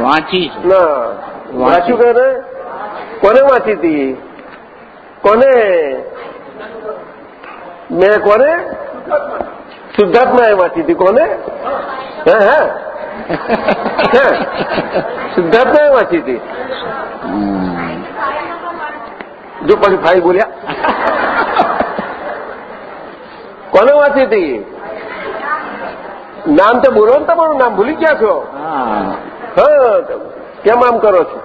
S4: વાંચી
S2: ના. વાંચ્યું કે કોને વાંચી હતી? કોને? મેં કોને? શુદ્ધાત્માએ વાંચી હતી. કોને? હે હે? હે? શુદ્ધાત્માએ વાંચી હતી. જો પછી ભાઈ બોલ્યા. કોને વાંચી હતી? નામ તો બોલો ને તમારું નામ ભૂલી ગયા છો.
S4: હા.
S2: કેમ આમ કરો છો?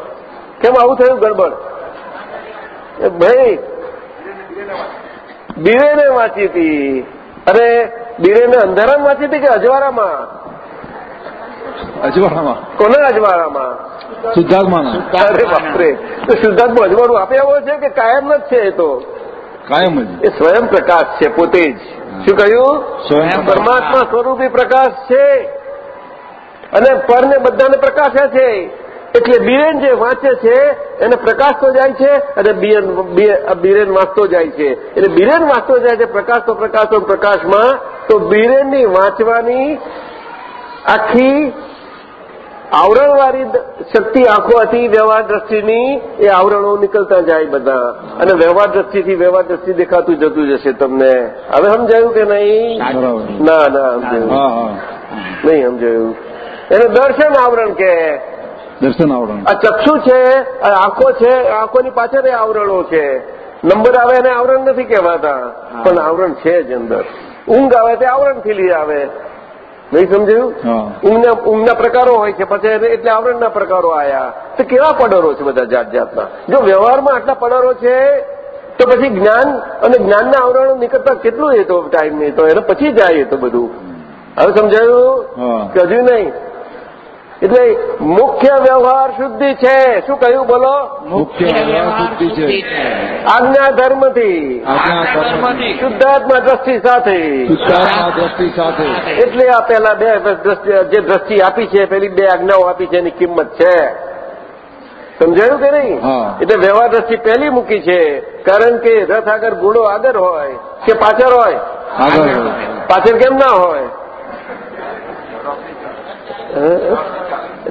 S2: કેમ આવું થયું ગડબડ? ભાઈ બીરેને વાંચી હતી. અરે બીરેને અંધારામાં વાંચી હતી કે અજવાળામાં?
S3: અજવાળામાં.
S2: કોને અજવાળામાં?
S3: સિદ્ધાર્થમાં
S2: અરે બાપરે તો શુદ્ધાત્મા અજવાળું આપે એવો છે કે કાયમ જ છે એ તો?
S3: કાયમ જ.
S2: એ સ્વયં પ્રકાશ છે પોતે જ. શું કહ્યું?
S3: સ્વયં
S2: પરમાત્મા સ્વરૂપી પ્રકાશ છે. અને પરને બધાને પ્રકાશે છે. એટલે બીરેન જે વાંચે છે એને પ્રકાશ તો જાય છે અને બીરેન વાંચતો જાય છે. એટલે બીરેન વાંચતો જાય છે પ્રકાશ તો પ્રકાશ તો પ્રકાશમાં તો બીરેનની વાંચવાની આખી આવરણવાળી શક્તિ આંખો હતી વ્યવહાર દ્રષ્ટિની એ આવરણો નીકળતા જાય બધા. અને વ્યવહાર દ્રષ્ટિથી વ્યવહાર દ્રષ્ટિ દેખાતું જતું જશે તમને. હવે સમજાયું કે નહીં? ના ના સમજાયું. નહીં સમજાયું. એને દર્શન આવરણ કે?
S3: દર્શન આવરણ.
S2: આ ચક્ષુ છે આંખો છે આંખોની પાછળ આવરણો છે. નંબર આવે એને આવરણ નથી કહેવાતા. પણ આવરણ છે જ અંદર. ઊંઘ આવે તે આવરણથી લઈ આવે. નહીં સમજાયું? ઊંઘના ઊંઘના પ્રકારો હોય છે પછી એટલે આવરણના પ્રકારો આયા. તો કેવા પડરો છે બધા જાત જાતના? જો વ્યવહારમાં આટલા પડરો છે તો પછી જ્ઞાન અને જ્ઞાનના આવરણો નીકળતા કેટલું એ તો ટાઈમ નહીં તો એને પછી જાય એ તો બધું. હવે સમજાયું? કે હજુ નહીં. એટલે મુખ્ય વ્યવહાર શુદ્ધિ છે. શું કહ્યું બોલો?
S3: મુખ્ય વ્યવહાર શુદ્ધિ છે.
S2: આજ્ઞા ધર્મથી. શુદ્ધાત્મા દ્રષ્ટિ સાથે.
S3: દ્રષ્ટિ સાથે.
S2: એટલે આ પેલા બે જે દ્રષ્ટિ આપી છે પેલી બે આજ્ઞાઓ આપી છે એની કિંમત છે. સમજાયું કે નહીં? એટલે વ્યવહાર દ્રષ્ટિ પહેલી મૂકી છે. કારણ કે રથ આગળ ઘોડો આગળ હોય કે પાછળ હોય. પાછળ કેમ ના હોય?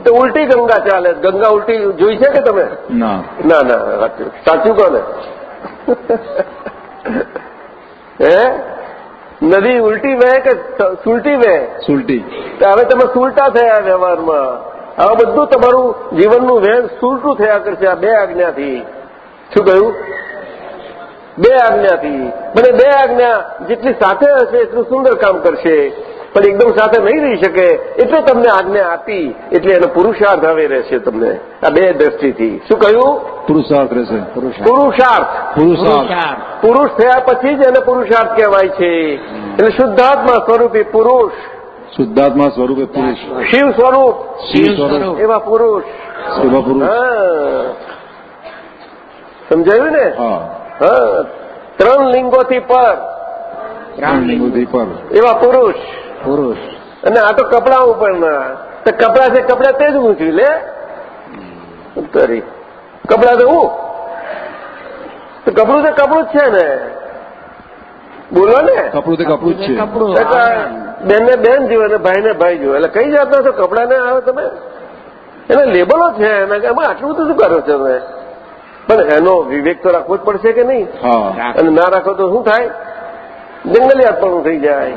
S2: તો ઉલટી ગંગા ચાલે. ગંગા ઉલટી જોઈ છે કે તમે?
S3: ના.
S2: ના ના સાચું. કહો ને હે? નદી ઉલટી વહે કે સુલટી વહે?
S3: સુલટી.
S2: તો હવે તમે સુલટા થયા વ્યવહારમાં. હવે બધું તમારું જીવનનું વહેણ સુલટું થયા કરશે આ બે આજ્ઞાથી. શું કહ્યું? બે આજ્ઞાથી. મને બે આજ્ઞા જેટલી સાથે હશે એટલું સુંદર કામ કરશે. પણ એકદમ સાથે નહીં રહી શકે. એટલે તમને આજ્ઞા આપી. એટલે એનો પુરુષાર્થ હવે રહેશે તમને. આ બે દ્રષ્ટિથી. શું કહ્યું?
S3: પુરુષાર્થ રહેશે. પુરુષાર્થ.
S2: પુરુષાર્થ.
S3: પુરુષાર્થ.
S2: પુરુષ થયા પછી જ એને પુરુષાર્થ કહેવાય છે. એટલે શુદ્ધાત્મા સ્વરૂપે પુરુષ.
S3: શુદ્ધાત્મા સ્વરૂપે પુરુષ.
S2: શિવ સ્વરૂપ.
S3: શિવ સ્વરૂપ.
S2: એવા પુરુષ.
S3: એવા પુરુષ.
S2: સમજાયું ને?
S3: હા.
S2: ત્રણ લિંગોથી પર.
S3: બુદ્ધિ પર.
S2: એવા પુરુષ.
S3: પુરુષ.
S2: અને આ તો કપડા ઉપરના તો કપડા છે કપડા તે જ ઊંચી લે? તરી કપડા તો હું? તો કપડું તો કપડું જ છે ને. બોલો ને.
S3: કપડું તો કપડું જ છે.
S2: બેન ને બેન જુઓ અને ભાઈ ને ભાઈ જુઓ એટલે કઈ જાતના તો કપડા ને આવે તમે? એને લેબલો છે એના કે એમાં આટલું બધું શું કરો છો તમે? પણ એનો વિવેક તો રાખવો જ પડશે કે નહીં? અને ના રાખો તો શું થાય? જંગલિયાતપણું થઈ જાય.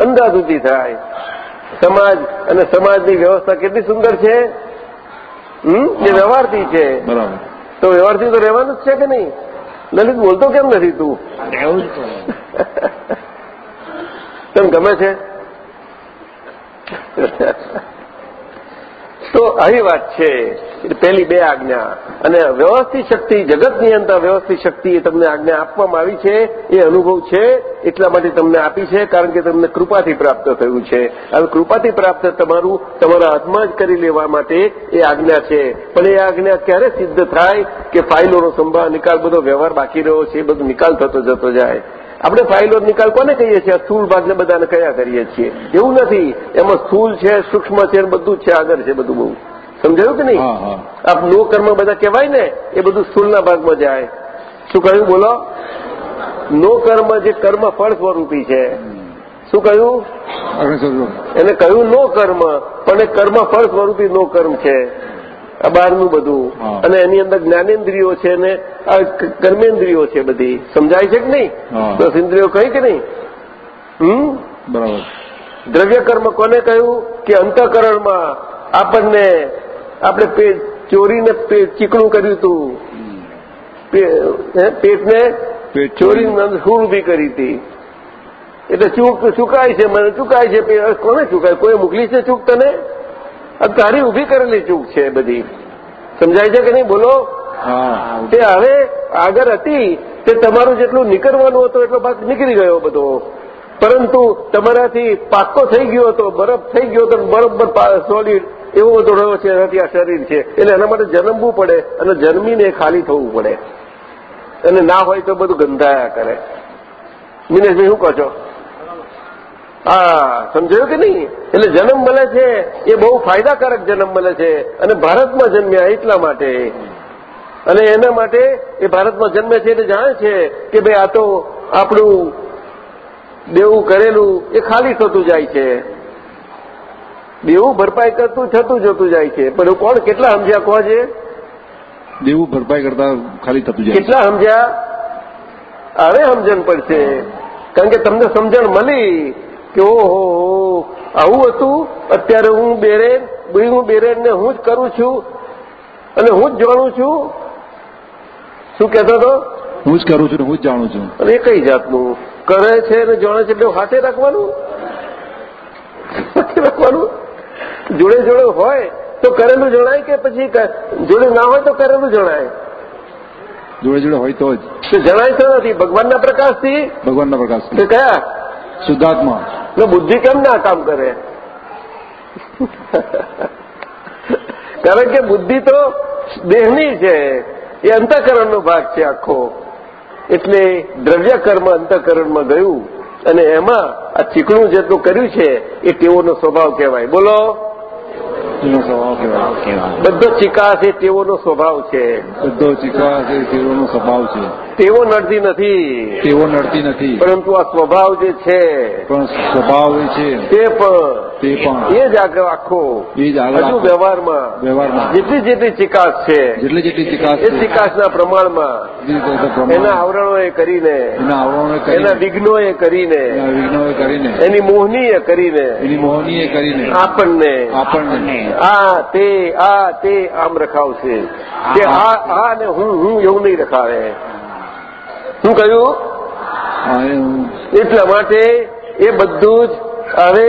S2: અંધાધૂતી થાય. સમાજ અને સમાજની વ્યવસ્થા કેટલી સુંદર છે? એ વ્યવહારથી છે. તો વ્યવહારથી તો રહેવાનું જ છે કે નહીં? લલિત બોલતો કેમ નથી તું?
S4: રહેવું જ
S2: ગમે છે? તો આવી વાત છે. પહેલી બે આજ્ઞા. અને વ્યવસ્થિત શક્તિ, જગતની અંદર વ્યવસ્થિત શક્તિ એ તમને આજ્ઞા આપવામાં આવી છે. એ અનુભવ છે. એટલા માટે તમને આપી છે, કારણ કે તમને કૃપાથી પ્રાપ્ત થયું છે. હવે કૃપાથી પ્રાપ્ત તમારું, તમારા હાથમાં જ કરી લેવા માટે એ આજ્ઞા છે. પણ એ આજ્ઞા ક્યારે સિદ્ધ થાય કે ફાઇલોનો સંભાળ, નિકાલ બધો વ્યવહાર બાકી રહ્યો છે એ બધો નિકાલ થતો જતો જાય? આપણે ફાઇલો નિકાલ કોને કહીએ છીએ? સ્થૂળ ભાગને બધાને કયા કરીએ છીએ? એવું નથી. એમાં સ્થૂળ છે સૂક્ષ્મ છે બધું છે આગળ છે બધું બહુ. સમજાયું કે નહીં? આપ નો કર્મ બધા કહેવાય ને એ બધું સ્થૂળના ભાગમાં જાય. શું કહ્યું? બોલો. નો કર્મ જે કર્મ ફળ સ્વરૂપી છે. શું કહ્યું? એને કહ્યું નો કર્મ પણ એ કર્મ ફળ સ્વરૂપી નો કર્મ છે. આ બહારનું બધું અને એની અંદર જ્ઞાનેન્દ્રિયો છે ને આ કર્મેન્દ્રિયો છે બધી. સમજાય છે કે નહીં? દસ ઇન્દ્રિયો કઈ કે નહીં? હમ?
S3: બરાબર.
S2: દ્રવ્ય કર્મ કોને કહ્યું? કે અંતઃકરણમાં આપણને આપણે પેટ ચોરીને ચીકણું કર્યું હતું? પેટને
S3: પેટ
S2: ચોરીને સૂળ ઊભી કરી હતી. એટલે ચૂક ચૂકાય છે મને ચૂકાય છે કોને ચૂકાય? કોઈ મોકલી છે ચૂક તને? આ તારી ઊભી કરેલી ચૂક છે બધી. સમજાય છે કે નહીં? બોલો. તે હવે આગળ હતી તે તમારું જેટલું નીકળવાનું હતું એટલો ભાગ નીકળી ગયો બધો. પરંતુ તમારાથી પાક્કો થઈ ગયો હતો બરફ થઈ ગયો હતો બરોબર સોલિડ એવો બધો રહ્યો છે એનાથી આ શરીર છે. એટલે એના માટે જન્મવું પડે અને જન્મીને ખાલી થવું પડે. અને ના હોય તો બધું ગંધાયા કરે. મિનેશભાઈ શું કહો છો? હા સમજાયું કે નહીં? એટલે જન્મ મળે છે એ બહુ ફાયદાકારક જન્મ મળે છે. અને ભારતમાં જન્મ્યા એટલા માટે. અને એના માટે એ ભારતમાં જન્મે છે એટલે જાણે છે કે ભાઈ આ તો આપણું દેવું કરેલું એ ખાલી થતું જાય છે. દેવું ભરપાઈ કરતું થતું જતું જાય છે. પણ એવું કોણ કેટલા સમજ્યા કહો છે
S3: દેવું ભરપાઈ કરતા ખાલી થતું જાય
S2: કેટલા સમજ્યા? હવે સમજણ પડશે. કારણ કે તમને સમજણ મળી. કે ઓહો આવું હતું? અત્યારે હું બેરેન હું બેરેનને હું જ કરું છું અને હું જ જાણું છું. શું કહેતો હતો?
S3: હું જ કરું છું હું જ જાણું છું.
S2: અને એ કઈ જાતનું? કરે છે અને જાણે છે એટલે હાથે રાખવાનું? હાથે રાખવાનું? જોડે જોડે હોય તો કરેલું જણાય કે પછી જોડે ના હોય તો કરેલું જણાય?
S3: જોડે જોડે હોય તો જ.
S2: જણાય તો નથી. ભગવાનના પ્રકાશથી?
S3: ભગવાનના પ્રકાશ
S2: કયા?
S3: શુદ્ધાત્મા.
S2: એટલે બુદ્ધિ કેમ ના કામ કરે? કારણ કે બુદ્ધિ તો દેહની છે. એ અંતઃકરણનો ભાગ છે આખો. એટલે દ્રવ્ય કર્મ અંતઃકરણમાં ગયું. અને એમાં આ ચીકણું જેટલું કર્યું છે, એ તેઓનો સ્વભાવ કહેવાય. બોલો. બધો ચિકાસ એ ટેવોનો સ્વભાવ છે.
S3: બધો ચીકવા છે તેઓનો સ્વભાવ છે.
S2: તેઓ નડતી નથી.
S3: તેઓ નડતી નથી.
S2: પરંતુ આ સ્વભાવ જે છે
S3: પણ સ્વભાવ એ છે.
S2: તે પણ
S3: તે પણ
S2: એ જ આગળ આખો
S3: એ જ આગળ
S2: હજુ વ્યવહારમાં
S3: વ્યવહારમાં.
S2: જેટલી જેટલી ચિકાસ છે
S3: જેટલી જેટલી ચિકાસ
S2: એ ચિકાસના પ્રમાણમાં એના આવરણોએ કરીને
S3: એના આવરણો
S2: એના વિઘ્નોએ કરીને
S3: એના વિઘ્નોએ કરીને
S2: એની મોહનીએ કરીને
S3: એની મોહનીએ કરીને
S2: આપણને
S3: આપણને
S2: આ તે આ તે આમ રખાવશે. કે આ આ ને હું હું એવું નહીં રખાવે. શું કહ્યું? એટલા માટે એ બધું જ હવે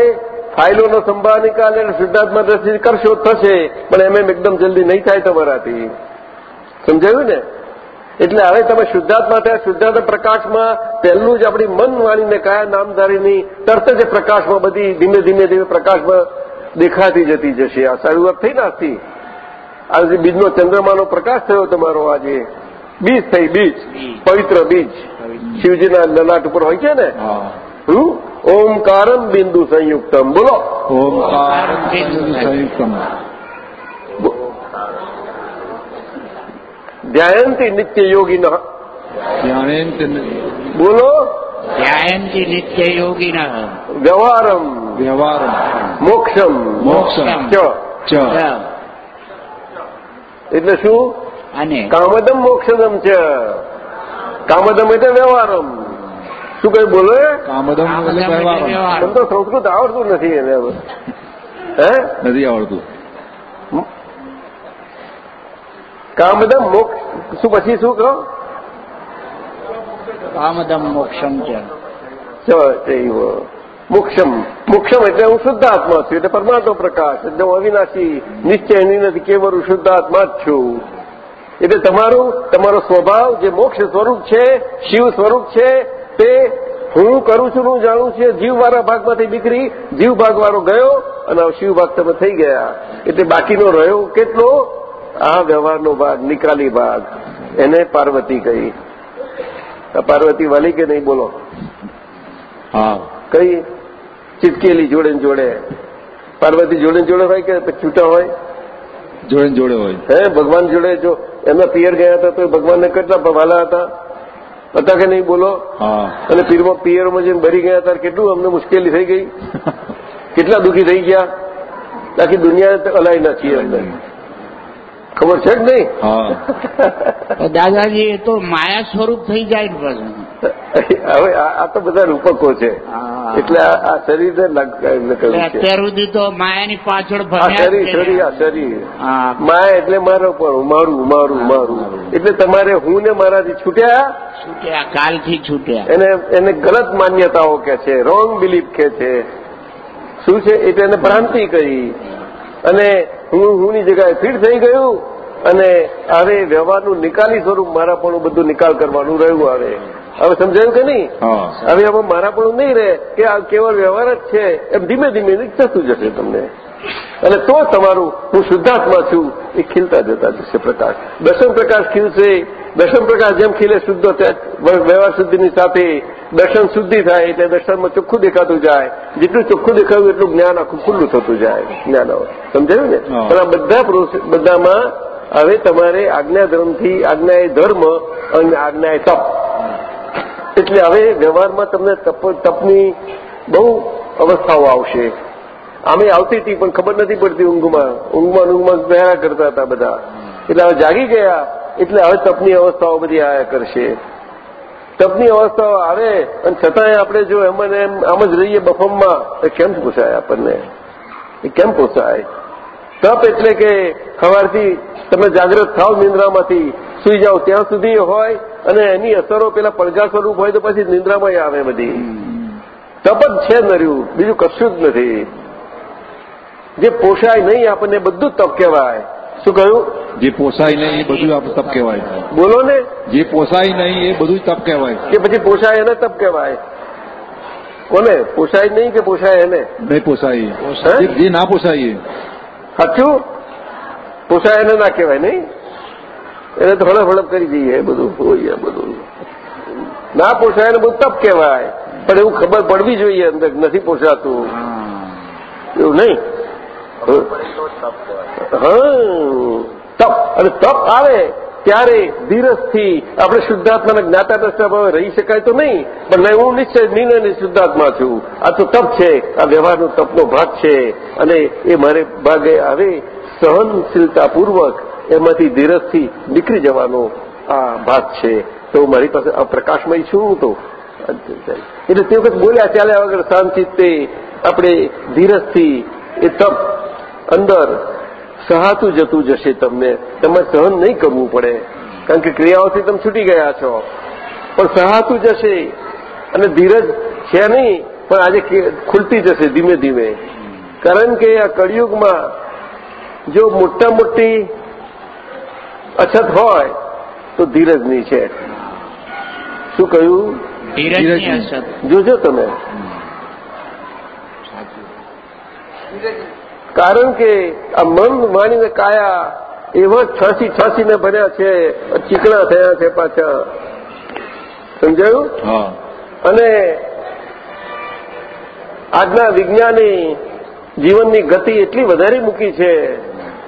S2: ફાઇલોનો સંભાળ નિકાલ અને સિદ્ધાર્થમાં દ્રષ્ટિ કરશો થશે પણ એમ એમ એકદમ જલ્દી નહીં થાય તમારાથી. સમજાયું ને? એટલે હવે તમે શુદ્ધાત્મા થયા શુદ્ધાત્મા પ્રકાશમાં પહેલું જ આપણી મન વાણીને કયા નામધારીની તરત જ પ્રકાશમાં બધી ધીમે ધીમે ધીમે પ્રકાશમાં દેખાતી જતી જશે. આ શરૂઆત થઈ નાખતી આજે બીજનો ચંદ્રમાનો પ્રકાશ થયો તમારો આજે. બીજ થઈ બીજ. પવિત્ર બીજ. શિવજીના લલાટ ઉપર હોય છે ને?
S3: હા?
S2: ઓમકારમ બિંદુ સંયુક્તમ બોલો
S3: ઓમકાર સંયુક્તમ
S2: ધ્યાયંતી નિત્ય યોગી
S3: જ્ઞાનેન
S2: બોલો
S4: ધ્યાયંતી નિત્ય યોગિન
S2: વ્યવહારમ
S3: વ્યવહાર
S2: મોક્ષમ
S3: મોક્ષમ
S2: ચ એટલે શું?
S4: અને?
S2: કામદમ મોક્ષદમ છે કામદમ એટલે વ્યવહારમ શું કઈ બોલે?
S3: કામદમ
S2: તો સંસ્કૃત આવડતું નથી એને હવે. હે?
S3: નથી આવડતું.
S2: કામદમ મોક્ષ. શું પછી શું કહો?
S4: કામદમ મોક્ષમ છે.
S2: મોક્ષમ. મોક્ષમ એટલે હું શુદ્ધ આત્મા છું. એટલે પરમાત્મા પ્રકાશ. એટલે હું અવિનાશી. નિશ્ચય એની નથી કેવળ હું શુદ્ધ આત્મા જ છું. એટલે તમારું તમારો સ્વભાવ જે મોક્ષ સ્વરૂપ છે શિવ સ્વરૂપ છે તે હું કરું છું હું જાણું છું જીવવાળા ભાગમાંથી દીકરી જીવ ભાગવાળો ગયો અને શિવભાગ શિવ ભાગ તમે થઈ ગયા. એટલે બાકીનો રહ્યો કેટલો? આ વ્યવહારનો ભાગ નિકાલી ભાગ. એને પાર્વતી કહી. પાર્વતી વાલી કે નહીં બોલો?
S3: હા.
S2: કઈ ચીટકેલી જોડે જોડે. પાર્વતી જોડે જોડે હોય કે છૂટા હોય?
S3: જોડે જોડે હોય.
S2: હે ભગવાન જોડે જો એમના પિયર ગયા હતા તો ભગવાનને કેટલા વાલા હતા? હતા કે નહીં બોલો?
S3: હા.
S2: અને પીરમાં પિયરમાં જેમ ભરી ગયા હતા કેટલું અમને મુશ્કેલી થઈ ગઈ? કેટલા દુઃખી થઈ ગયા? આખી દુનિયા અલાઈ ના છીએ અંદર ખબર છે કે નહીં?
S4: દાદાજી એ તો માયા સ્વરૂપ થઈ જાય ને પાછું
S2: હવે આ તો બધા રૂપકો છે. એટલે આ છે.
S4: અત્યાર સુધી તો માયાની પાછળ
S2: શરીર શરીર આ શરીર. માયા એટલે મારો પણ મારું મારું મારું. એટલે તમારે હું ને મારાથી છૂટ્યા?
S4: છૂટ્યા કાલથી છૂટ્યા.
S2: એને એને ગલત માન્યતાઓ કે છે રોંગ બિલીફ કે છે. શું છે? એટલે એને ભ્રાંતિ કહી. અને હું હુંની જગ્યાએ ફીટ થઈ ગયું અને હવે વ્યવહારનું નિકાલી સ્વરૂપ મારા પણ બધું નિકાલ કરવાનું રહ્યું હવે. હવે સમજાયું કે નહીં? હવે આમાં મારા પણ નહીં રહે કે આ કેવળ વ્યવહાર જ છે. એમ ધીમે ધીમે થતું જશે તમને. અને તો તમારું હું શુદ્ધાત્મા છું. એ ખીલતા જતા જશે પ્રકાશ. દર્શન પ્રકાશ ખીલશે. દર્શન પ્રકાશ જેમ ખીલે શુદ્ધ વ્યવહાર શુદ્ધિની સાથે દર્શન શુદ્ધિ થાય એટલે દર્શનમાં ચોખ્ખું દેખાતું જાય. જેટલું ચોખ્ખું દેખાયું એટલું જ્ઞાન આખું ખુલ્લું થતું જાય. જ્ઞાન સમજાયું ને? પણ આ બધા બધામાં હવે તમારે આજ્ઞા ધર્મથી આજ્ઞાએ ધર્મ અને આજ્ઞાએ તપ. એટલે હવે વ્યવહારમાં તમને તપ, તપની બહુ અવસ્થાઓ આવશે. આમે આવતી હતી પણ ખબર નથી પડતી ઊંઘમાં. ઊંઘમાં ઊંઘમાં પહેરા કરતા હતા બધા. એટલે હવે જાગી ગયા. એટલે હવે તપની અવસ્થાઓ બધી આયા કરશે. તપની અવસ્થાઓ આવે અને છતાંય આપણે જો એમ એમ આમ જ રહીએ બફમમાં, તો કેમ પોસાય આપણને? એ કેમ પોસાય? તપ એટલે કે સવારથી તમે જાગૃત થાવ નિંદ્રામાંથી સુઈ જાઓ ત્યાં સુધી હોય અને એની અસરો પેલા પડઘા સ્વરૂપ હોય તો પછી નિંદ્રામાં આવે બધી. તપ જ છે નર્યું બીજું કશું જ નથી. જે પોષાય નહીં આપણને બધું તપ કહેવાય. શું કહ્યું?
S3: જે પોસાય નહીં એ બધું આપણે તપ કહેવાય.
S2: બોલો ને.
S3: જે પોસાય નહીં એ બધું જ તપ કહેવાય.
S2: કે પછી પોષાય એને તપ કહેવાય. કોને? પોષાય નહીં કે પોષાય એને?
S3: નહીં પોસાય? જે- ના પોસાય
S2: સાચું? પોસાય એને ના કહેવાય નહીં? એને તો હળપ કરી જઈએ બધું હોય બધું. ના પોસાય એને બધું તપ કહેવાય પણ એવું ખબર પડવી જોઈએ અંદર નથી પોસાતું. એવું નહીં? હા તપ અને તપ આવે. ત્યારે ધીરજથી આપણે શુદ્ધાત્માને જ્ઞાતા દ્રષ્ટા ભાવે રહી શકાય તો નહીં, પણ હું નિશ્ચય નિર્ણય શુદ્ધાત્મા છું. આ તો તપ છે, આ વ્યવહારનો તપનો ભાગ છે. અને એ મારે ભાગે આવે સહનશીલતાપૂર્વક એમાંથી ધીરજથી નીકળી જવાનો આ ભાગ છે. તો મારી પાસે આ પ્રકાશમય છું તો. એટલે તે વખત બોલ્યા ચાલ્યા વગર શાંતિ તે આપણે ધીરજથી એ તપ અંદર સહાતું જતું જશે તમને. તમારે સહન નહીં કરવું પડે. કારણ કે ક્રિયાઓથી તમે છૂટી ગયા છો. પણ સહાતું જશે. અને ધીરજ છે નહીં પણ આજે ખુલતી જશે ધીમે ધીમે. કારણ કે આ કળિયુગમાં જો મોટા મોટી અછત હોય તો ધીરજની છે. શું કહ્યું?
S4: ધીરજ
S2: જોજો તમે. કારણ કે આ મન માણીને કાયા એવા છસી છસીને ભર્યા છે ચીકણા થયા છે પાછા. સમજાયું? અને આજના વિજ્ઞાની જીવનની ગતિ એટલી વધારી મૂકી છે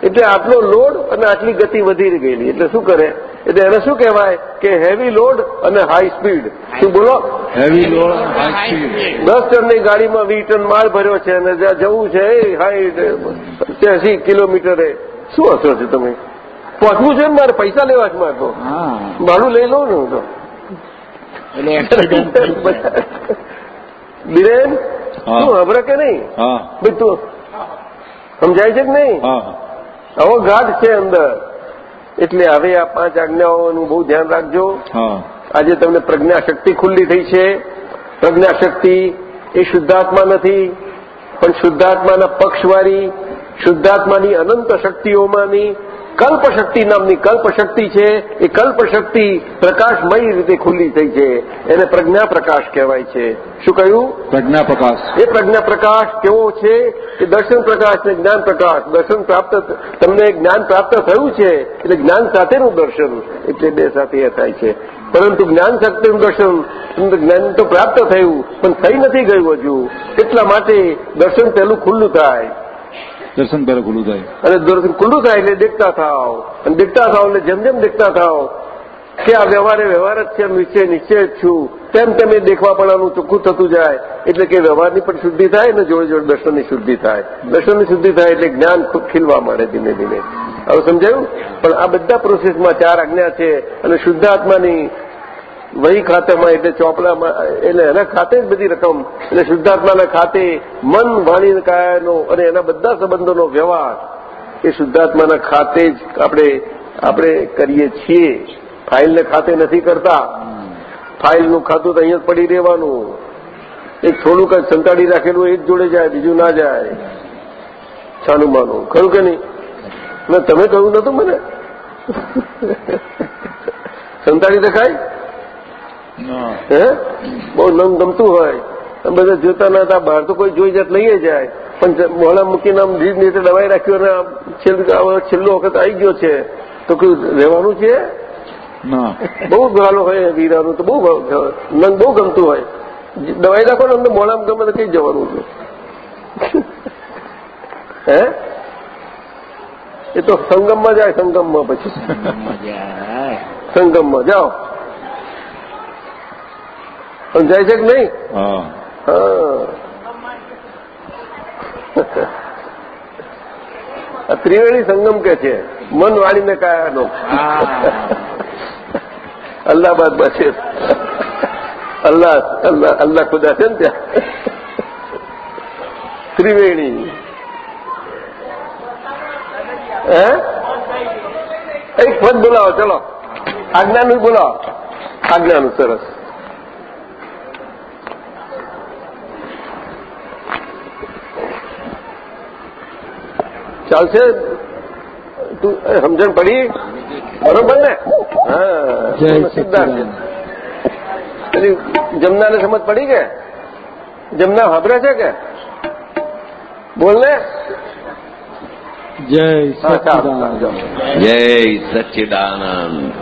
S2: એટલે આટલો લોડ અને આટલી ગતિ વધી ગયેલી. એટલે શું કરે? એટલે એને શું કહેવાય કે હેવી લોડ અને હાઈ સ્પીડ શું બોલો?
S3: હેવી લોડ
S2: દસ ટનની ગાડીમાં વીસ ટન માલ ભર્યો છે અને જ્યાં જવું છે એ હાઈ એસી કિલોમીટરે. શું અસર છે તમે? પહોંચવું છે ને મારે પૈસા લેવા છે મારે તો. ભાડું લઈ લઉં ને હું તો. *laughs* બિરેન. શું હબરે કે નહીં?
S3: હા.
S2: ભાઈ તું સમજાય છે કે નહીં?
S3: હા.
S2: આવો ગાઢ છે અંદર. એટલે હવે આ પાંચ આજ્ઞાઓનું બહુ ધ્યાન રાખજો. આજે તમને પ્રજ્ઞાશક્તિ ખુલ્લી થઈ છે. પ્રજ્ઞાશક્તિ એ શુદ્ધાત્મા નથી પણ શુદ્ધાત્માના પક્ષવાળી શુદ્ધાત્માની અનંત શક્તિઓમાંની કલ્પ શક્તિ નામની કલ્પ શક્તિ છે. એ કલ્પ શક્તિ પ્રકાશમય રીતે ખુલ્લી થઈ છે. એને પ્રજ્ઞા પ્રકાશ કહેવાય છે. શું કહ્યું?
S3: પ્રજ્ઞા પ્રકાશ
S2: એ પ્રજ્ઞા પ્રકાશ કેવો છે? એ દર્શન પ્રકાશ ને જ્ઞાન પ્રકાશ. દર્શન પ્રાપ્ત તમને જ્ઞાન પ્રાપ્ત થયું છે એટલે જ્ઞાન સાથેનું દર્શન. એટલે બે સાથે એ થાય છે. પરંતુ જ્ઞાન શક્તિનું દર્શન જ્ઞાન તો પ્રાપ્ત થયું પણ થઈ નથી ગયું હજુ. એટલા માટે દર્શન પહેલું ખુલ્લું થાય.
S3: દર્શન પહેલા ખુલ્લું થાય.
S2: અને દર્શન ખુલ્લું થાય એટલે દેખતા થાવ અને દેખતા થાવ એટલે જેમ જેમ દેખતા થાવ કે આ વ્યવહારે વ્યવહાર જ છે નિશ્ચય નિશ્ચય જ છું. તેમ તેમ એ દેખવાપણાનું ચોખ્ખું થતું જાય. એટલે કે વ્યવહારની પણ શુદ્ધિ થાય અને જોડે જોડે દર્શનની શુદ્ધિ થાય. દર્શનની શુદ્ધિ થાય એટલે જ્ઞાન ખીલવા માંડે ધીમે ધીમે. હવે સમજાયું? પણ આ બધા પ્રોસેસમાં ચાર આજ્ઞા છે અને શુદ્ધાત્માની વહી ખાતામાં એટલે ચોપડામાં, એટલે એના ખાતે જ બધી રકમ, એટલે શુદ્ધાત્માના ખાતે મન વાણી કાયાનો અને એના બધા સંબંધોનો વ્યવહાર, એ શુદ્ધાત્માના ખાતે જ આપણે આપણે કરીએ છીએ. ફાઇલને ખાતે નથી કરતા. ફાઇલનું ખાતું તો અહીંયા જ પડી રહેવાનું. એક થોડુંક જ સંતાડી રાખેલું એ જ જોડે જાય, બીજું ના જાય. છાનું માનું. ખરું કે નહીં? ના, તમે કહ્યું નતું મને? સંતાડી રખાય
S3: હા.
S2: બહુ નમ ગમતું હોય બધા જોતા ના હતા બહાર તો કોઈ જોઈ જાત લઈએ જાય. પણ મોડા મૂકીને આમ ધીરે ધીરે દવાઈ રાખ્યો અને છેલ્લો છેલ્લો વખત આવી ગયો છે તો કયું રહેવાનું છે? બહુ ગાલો હોય વીરાનું તો બહુ નંગ બહુ ગમતું હોય. દવાઈ રાખો ને અમને મોડામાં ગમે તો કઈ જવાનું છે? *laughs* હે? એ તો સંગમમાં જાય સંગમમાં પછી. સંગમમાં. જાઓ. સમજાય છે કે નહીં
S3: હા
S2: ત્રિવેણી સંગમ કે છે મન વાણીને કાયાનો
S4: હા.
S2: બસે અલ્લાહ અલ્લાહ અલ્લાહ ખુદા છે ને ત્યાં ત્રિવેણી હે એક પદ બોલાવો ચલો આજ્ઞાનું બોલાવો આજ્ઞાનું સરસ ચાલશે તું એ સમજણ પડી બરોબર ને હા
S3: જય
S2: નસીબદાર છે પેલી જમનાને સમજ પડી કે જમના સાંભળે છે કે બોલ ને
S3: જય
S2: હા સારું જાઓ.
S1: જય સચ્ચિદાનંદ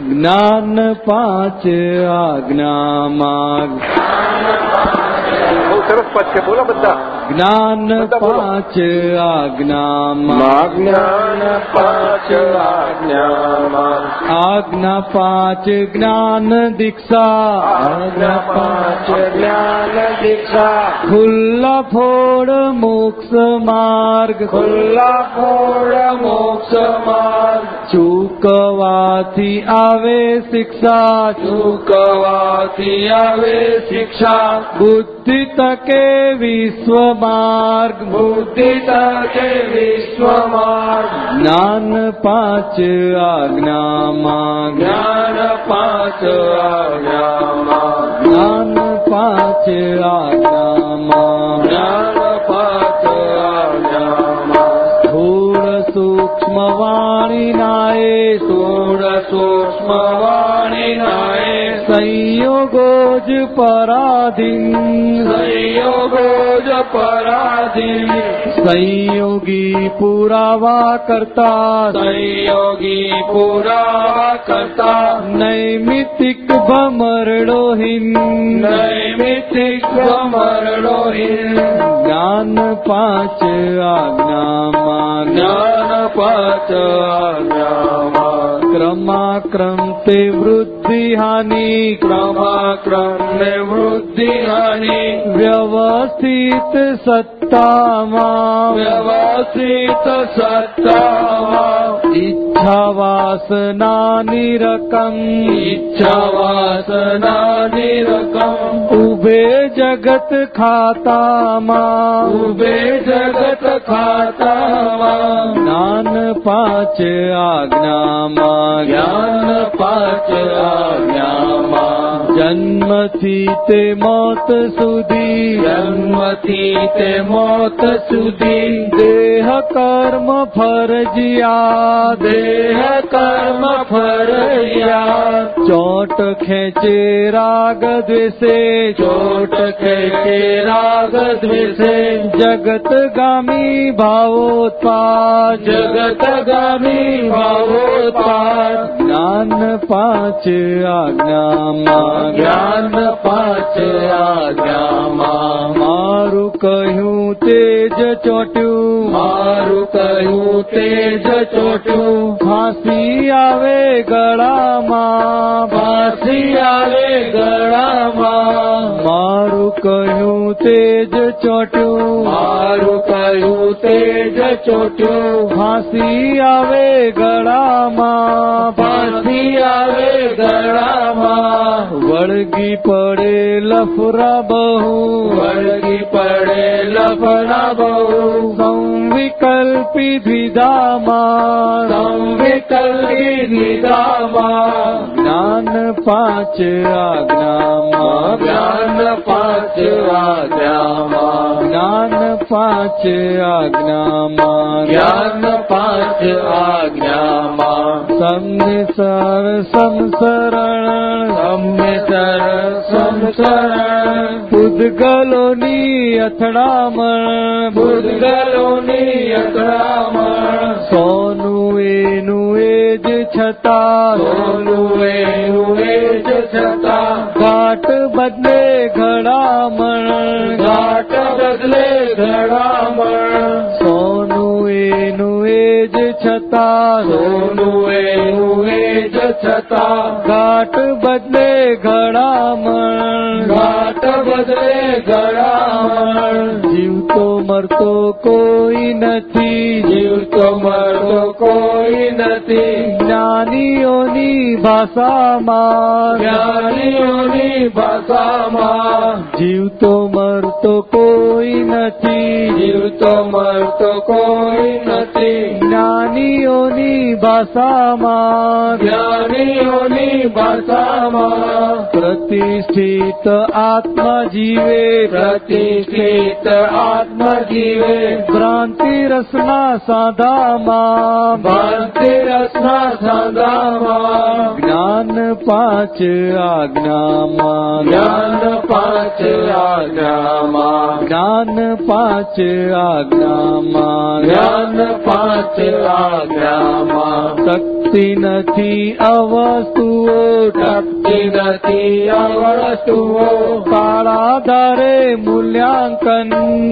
S3: જ્ઞાન પાંચ આજ્ઞામાં
S2: સરસ પદ છે. બોલો બધા.
S3: જ્ઞાન પાંચ આજ્ઞામાં.
S2: જ્ઞાન પાંચ આજ્ઞામાં.
S3: આજ્ઞા પાંચ જ્ઞાન દીક્ષા. આજ્ઞા પાંચ
S2: જ્ઞાન દીક્ષા.
S3: ખુલ્લા ફોડ મોક્ષ માર્ગ.
S2: ખુલ્લા ફોડ મોક્ષ માર્ગ.
S3: ચૂકવાથી આવે શિક્ષા.
S2: ચૂકવાથી આવે શિક્ષા.
S3: બુદ્ધિ તકે
S6: તકે વિશ્વમાર્ગ
S7: બુદ્ધિ તકે વિશ્વમાર્ગ
S6: જ્ઞાન પાંચ આજ્ઞામાં
S7: જ્ઞાન પાંચ આજ્ઞામાં
S6: જ્ઞાન પાંચ આજ્ઞામાં
S7: જ્ઞાન પાંચ આજ્ઞામાં
S6: સ્થૂળ સૂક્ષ્મ વાણી નાય
S7: સ્થૂળ સૂક્ષ્મ વાણી નાય
S6: સંયોગો જ પરાધીન
S7: સંયોગો જ પરાધીન
S6: સંયોગી પુરાવા કરતા.
S7: સંયોગી પુરાવા કરતા.
S6: નૈમિતિક ભમરડોહીન.
S7: નૈમિતિક મરણોહીન
S6: જ્ઞાન પાંચ આજ્ઞામાં.
S7: જ્ઞાન પાંચ આજ્ઞામાં.
S6: ક્રમાક્રમ તે વૃદ્ધિ હાનિ
S7: ક્રમાક્રમ ને વૃદ્ધિ હાનિ
S6: વ્યવસ્થિત સત્તામાં
S7: વ્યવસ્થિત સત્તામાં
S6: ઈચ્છા વાસના નિરકમ
S7: ઈચ્છા વાસના નિરકમ
S6: ઉભે જગત ખાતામાં
S7: ઉભે જગત ખાતામાં
S6: જ્ઞાન પાંચ આજ્ઞામાં
S7: જ્ઞાન પાંચ આજ્ઞામાં
S6: જન્મથી તે મોત સુધી
S7: જન્મથી તે મોત સુધી.
S6: દેહ કર્મ ફરજિયા
S7: દેહ કર્મ ફરજિયા
S6: ચોટ ખેંચે રાગ દ્વેષે.
S7: ચોટ ખેંચે રાગ દ્વેષે.
S6: જગત ગામી ભાવોત્પાદ.
S7: જગત ગામી ભાવોત્પાદ.
S6: જ્ઞાન પાંચ આજ્ઞામાં
S7: જ્ઞાન પાંચ આજ્ઞામાં
S6: મારું કહ્યું તેજ ચોટ્યું
S7: મારું કહ્યું તેજ ચોટ્યું
S6: ફાંસી આવે ગળામાં
S7: ફાંસી આવે ગળામાં
S6: મારું કહ્યું તેજ ચોટ્યું
S7: મારું કહ્યું તેજ ચોટ્યું
S6: ફાંસી આવે ગળામાં
S7: ફાંસી આવે ગળામાં
S6: વળગી પડે લફરા બહુ.
S7: વળગી પડે લફરા બહુ.
S6: સંવિકલ્પી દ્વિધામાં
S7: સંવિકલ્પી દ્વિધામાં
S6: જ્ઞાન પાંચ આજ્ઞામાં.
S7: જ્ઞાન પાંચ આજ્ઞામાં.
S6: જ્ઞાન પાંચ આજ્ઞામાં.
S7: જ્ઞાન પાંચ આજ્ઞામાં.
S6: સંસાર સંસરણ.
S7: સંમેસર સંસાર.
S6: પૂદગલોની અથડામણ.
S7: ભૂતગલોની અથડામણ.
S6: સોનું એનું એ જ છતાં.
S7: સોનું એનું એ જ છતાં.
S6: ઘાટ બદલે ઘડામણ.
S7: ઘાટ બદલે ઘડામણ.
S6: સોનું એનું એ જ છતાં
S7: સોનું એનું જ છતાં.
S6: ઘાટ બદલે ઘડામણ.
S7: ઘાટ બદલે ઘડામણ.
S6: જીવતો મરતો કોઈ નથી
S7: જીવતો મરતો કોઈ નથી.
S6: જ્ઞાનીઓની ભાષામાં
S7: જ્ઞાનીઓની ભાષામાં.
S6: જીવતો મરતો કોઈ નથી.
S7: જીવતો મરતો કોઈ નથી.
S6: જ્ઞાનીઓની ભાષામાં
S7: જ્ઞાનીઓની ભાષામાં.
S6: પ્રતિષ્ઠિત આત્મા જીવે
S7: પ્રતિષ્ઠિત આત્મા જીવે
S6: ભ્રાંતિ રસના સાધામાં
S7: ભારતી રસના સાધામાં
S6: જ્ઞાન પાંચ આજ્ઞામાં
S7: જ્ઞાન પાંચ આજ્ઞામાં
S6: જ્ઞાન પાંચ આજ્ઞામાં
S7: જ્ઞાન પાંચ આજ્ઞામાં
S6: શક્તિ નથી અવસ્તુઓ
S7: ટપતી નથી અવસ્તુઓ
S6: કાળા ધારે મૂલ્યાંકન.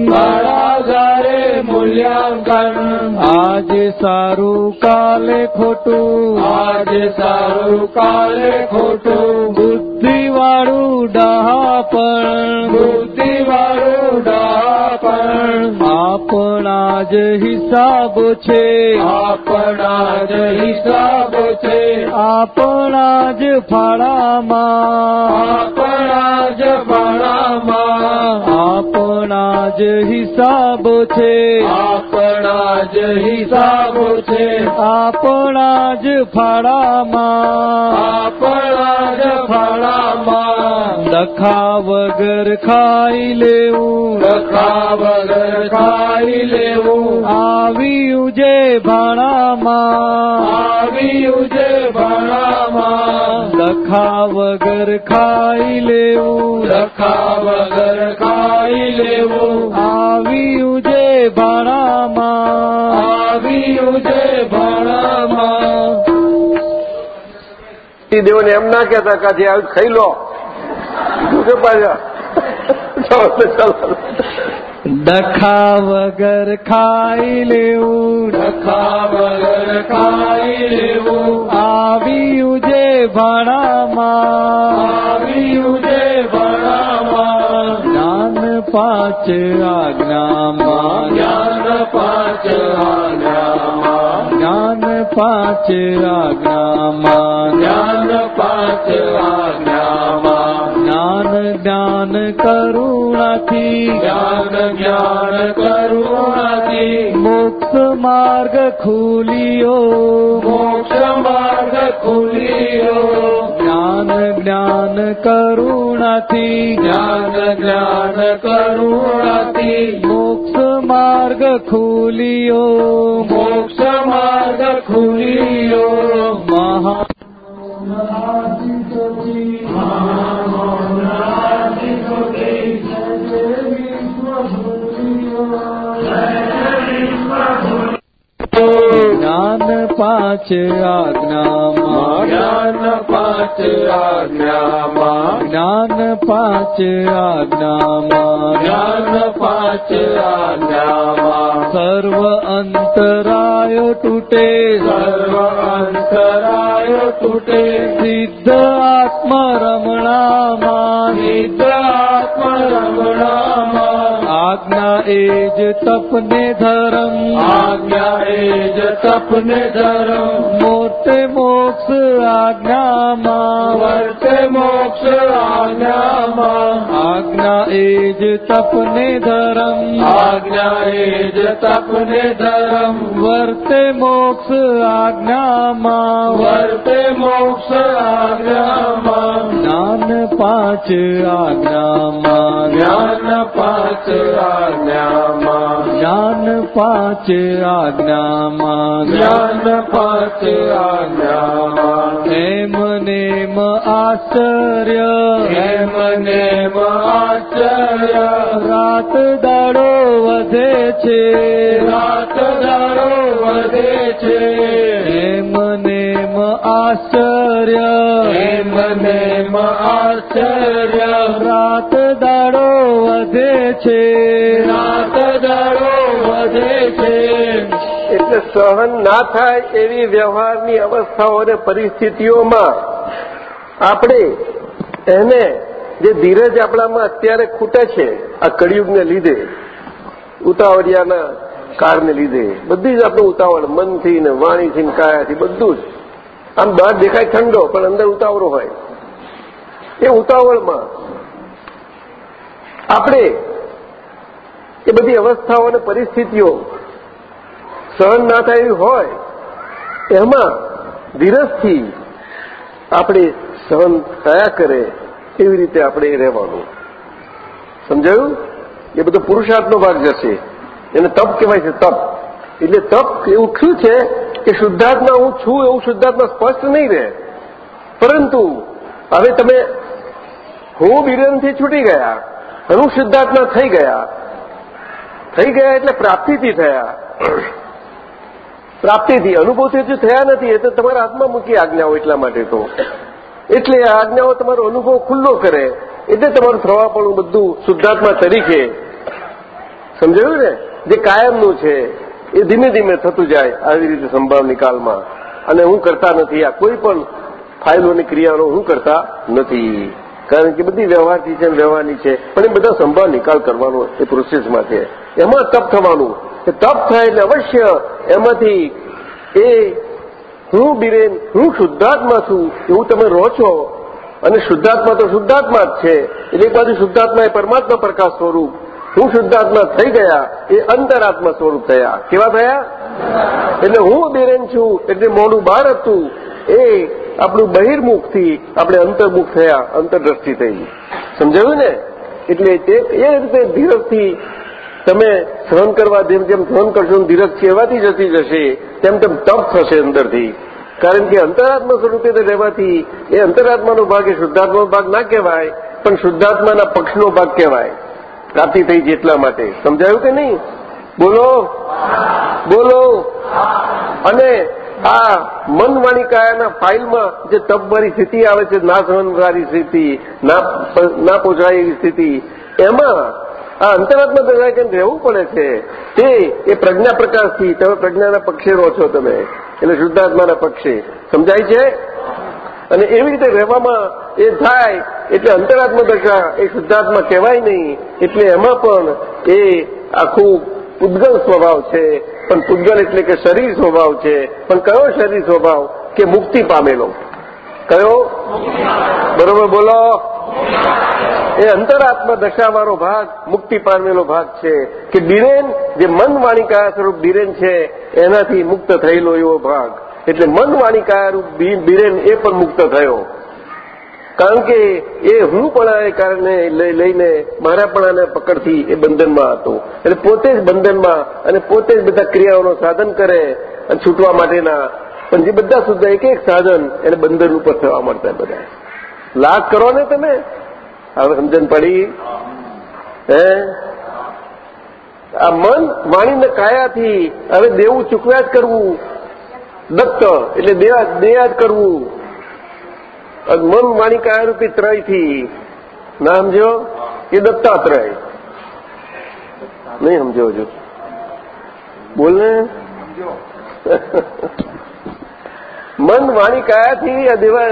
S7: કાળાગારે મૂલ્યાંકન.
S6: આજે સારું કાલે ખોટું.
S7: આજે સારું કાલે ખોટું.
S6: બુદ્ધિ વાળું ડહાપણ
S7: બુદ્ધિ વાળું ડાપણ
S6: આપણા જ હિસાબ છે.
S7: આપણા જ હિસાબ છે.
S6: આપણા જ ફાળામાં
S7: આપણા જ ફાળામાં
S6: આપણા આપણા જ હિસાબ છે.
S7: આપણા જ હિસાબો છે.
S6: આપણા જ ફાળામાં.
S7: આપણા જ ફાળામાં.
S6: લખા વગર ખાઈ લેવું.
S7: લખા વગર ખાઈ લેવું.
S6: આવ્યું જે ભાણામાં.
S7: આવ્યું છે ભાણામાં.
S6: લખા વગર ખાઈ લેવું.
S7: લખા વગર ખાઈ લેવું.
S6: આવ્યું જે ભાણામાં
S7: આવ્યું છે ભાણામાં
S2: દેવોને એમ ના કહેતા કે આજે ખાઈ લો. કે પાછા?
S6: ડખા વગર ખાઈ લેવું.
S7: લખા વગર ખાઈ લેવું.
S6: આવ્યું જે ભાણામાં પાંચ આજ્ઞામાં.
S7: જ્ઞાન પાંચ આજ્ઞામાં.
S6: જ્ઞાન પાંચ આજ્ઞામાં.
S7: જ્ઞાન પાંચ આજ્ઞામાં.
S6: જ્ઞાન જ્ઞાન કરુણાથી.
S7: જ્ઞાન જ્ઞાન કરુણાથી.
S6: મોક્ષ માર્ગ ખુલ્યો.
S7: મોક્ષ માર્ગ ખુલ્યો.
S6: જ્ઞાન જ્ઞાન કરુણાથી.
S7: જ્ઞાન જ્ઞાન કરુણાથી.
S6: મોક્ષ માર્ગ ખુલ્યો.
S7: મોક્ષ માર્ગ ખુલ્યો.
S6: મહા જ્ઞાન પાંચ આજ્ઞામાં.
S7: જ્ઞાન પાંચ આજ્ઞામાં.
S6: જ્ઞાન પાંચ આજ્ઞામાં.
S7: જ્ઞાન પાંચ આજ્ઞામાં.
S6: સર્વ અંતરાયો તૂટે.
S7: સર્વ અંતરાય તૂટે.
S6: સિદ્ધ આત્મ રમણામાં
S7: નિદ્ર આત્મરમણામાં
S6: આજ્ઞા એ જ તપને ધરમ
S7: આજ્ઞા એ જ તપને ધરમ
S6: મોટે મોક્ષ આજ્ઞામાં
S7: વર્તે મોક્ષ આજ્ઞામાં
S6: આજ્ઞા એ જ તપને ધરમ
S7: આજ્ઞા એ જ તપને ધરમ
S6: વર્તે મોક્ષ આજ્ઞામાં
S7: વર્તે મોક્ષ આજ્ઞામાં
S6: જ્ઞાન પાંચ આજ્ઞામાં.
S7: જ્ઞાન પાંચ આજ્ઞામાં.
S6: જ્ઞાન પાંચ આજ્ઞામાં.
S7: જ્ઞાન પાંચ આજ્ઞામાં.
S6: એમ નેમ આશ્ચર્ય.
S7: એમ નેમ આશ્ચર્ય.
S6: રાત દાડો વધે છે.
S7: રાત દાડો વધે છે.
S6: નેમ આશ્ચર્ય.
S7: એમ નેમ આશ્ચર્ય.
S6: રાત દાડો વધે છે.
S7: રાત દાડો વધે છે.
S2: એટલે સહન ના થાય એવી વ્યવહારની અવસ્થાઓ અને પરિસ્થિતિઓમાં આપણે એને જે ધીરજ આપણામાં અત્યારે ખૂટે છે આ કળિયુગને લીધે ઉતાવળિયાના કારને લીધે બધી જ આપણું ઉતાવળ મનથી ને વાણીથી ને કાયાથી બધું જ આમ બહાર દેખાય ઠંડો, પણ અંદર ઉતાવળો હોય. એ ઉતાવળમાં આપણે એ બધી અવસ્થાઓ અને પરિસ્થિતિઓ સહન ના થાય એવી હોય, એમાં ધીરજથી આપણે સહન થયા કરે એવી રીતે આપણે રહેવાનું. સમજાયું? એ બધો પુરુષાર્થનો ભાગ જશે. એને તપ કહેવાય છે, તપ. એટલે તપ એવું શું છે કે શુદ્ધાત્મા હું છું એવું શુદ્ધાત્મા સ્પષ્ટ નહીં રહે. પરંતુ હવે તમે હું વિરનથી છૂટી ગયા હું શુદ્ધાત્મા થઈ ગયા. થઈ ગયા એટલે પ્રાપ્તિથી થયા. પ્રાપ્તિથી અનુભવથી હજુ થયા નથી, એ તો તમારા હાથમાં મૂકી આજ્ઞાઓ એટલા માટે તો. એટલે આજ્ઞાઓ તમારો અનુભવ ખુલ્લો કરે, એટલે તમારું થવાપણું બધું શુદ્ધાત્મા તરીકે. સમજાયું ને? જે કાયમનું છે. એ ધીમે ધીમે થતું જાય આવી રીતે સંભાવ નિકાલમાં અને હું કરતા નથી. આ કોઈ પણ ફાઇલોની ક્રિયાનો હું કરતા નથી. કારણ કે બધી વ્યવહારથી છે વ્યવહારની છે. પણ એ બધા સંભાવ નિકાલ કરવાનો એ પ્રોસેસમાં છે. એમાં તપ થવાનું. એ તપ થાય એટલે અવશ્ય એમાંથી એ હું બિરેન, હું શુદ્ધાત્મા છું એવું તમે રહો છો. અને શુદ્ધાત્મા તો શુદ્ધાત્મા જ છે. એટલે એક બાજુ શુદ્ધાત્મા એ પરમાત્મા પ્રકાશ સ્વરૂપ. હું શુદ્ધાત્મા થઈ ગયા, એ અંતરાત્મા સ્વરૂપ થયા. કેવા થયા? એટલે હું બેરેન છું, એટલે મોડું બહાર હતું. એ આપણું બહિર્મુખથી આપણે અંતર્મુખ થયા, અંતરદ્રષ્ટિ થઈ. સમજાયું ને? એટલે તે એ રીતે ધીરજથી તમે સહન કરવા જેમ જેમ સહન કરશો ધીરજ કહેવાથી જતી જશે, તેમ તેમ તપ થશે અંદરથી. કારણ કે અંતરાત્મા સ્વરૂપે રહેવાથી એ અંતરાત્માનો ભાગ એ શુદ્ધાત્માનો ભાગ ના કહેવાય, પણ શુદ્ધાત્માના પક્ષનો ભાગ કહેવાય. પ્રાપ્તિ થઈ છે એટલા માટે. સમજાયું કે નહીં? બોલો. બોલો. અને આ મન વાણી ફાઇલમાં જે તપવાળી સ્થિતિ આવે છે ના સહનવાળી સ્થિતિ ના પહોંચાય એવી સ્થિતિ, એમાં આ અંતરાત્મા દર્શાય કેમ રહેવું પડે છે. તે એ પ્રજ્ઞા પ્રકાશથી તમે પ્રજ્ઞાના પક્ષે રહો છો તમે. એટલે શુદ્ધાત્માના પક્ષે. સમજાય છે? અને એવી રીતે રહેવામાં એ થાય એટલે અંતરાત્મા દશા એ શુદ્ધાત્મા કહેવાય નહીં. એટલે એમાં પણ એ આખું પૂદગલ સ્વભાવ છે. પણ પૂદગલ એટલે કે શરીર સ્વભાવ છે. પણ કયો શરીર સ્વભાવ? કે મુક્તિ પામેલો. કયો? બરોબર બોલો? એ અંતરાત્મા દશાવાળો ભાગ, મુક્તિ પામેલો ભાગ છે. કે બિરેન જે મન વાણી કયા સ્વરૂપ બિરેન છે, એનાથી મુક્ત થયેલો એવો ભાગ. એટલે મન વાણી કાયારૂપ બિરેન એ પણ મુક્ત થયો. કારણ કે એ હું પણ કારણે લઈને મારા પણાના પકડથી એ બંધનમાં હતો. એટલે પોતે જ બંધનમાં અને પોતે જ બધા ક્રિયાઓનો સાધન કરે અને છૂટવા માટેના. પણ જે બધા સુધા એક એક સાધન એને બંધન ઉપર થવા મળતા બધા. લાભ કરો ને તમે? હવે સમજણ પડી? હે? આ મન વાણીને કાયાથી હવે દેવું ચૂકવ્યા જ કરવું. દત્ત, એટલે દેયા દેયાદ કરવું. મન માણિકારૂપી ત્રયથી. ના સમજો? એ દત્તાત્રય. નહીં સમજો હજુ. બોલ ને. મન વાણી કાયાથી આ દેવા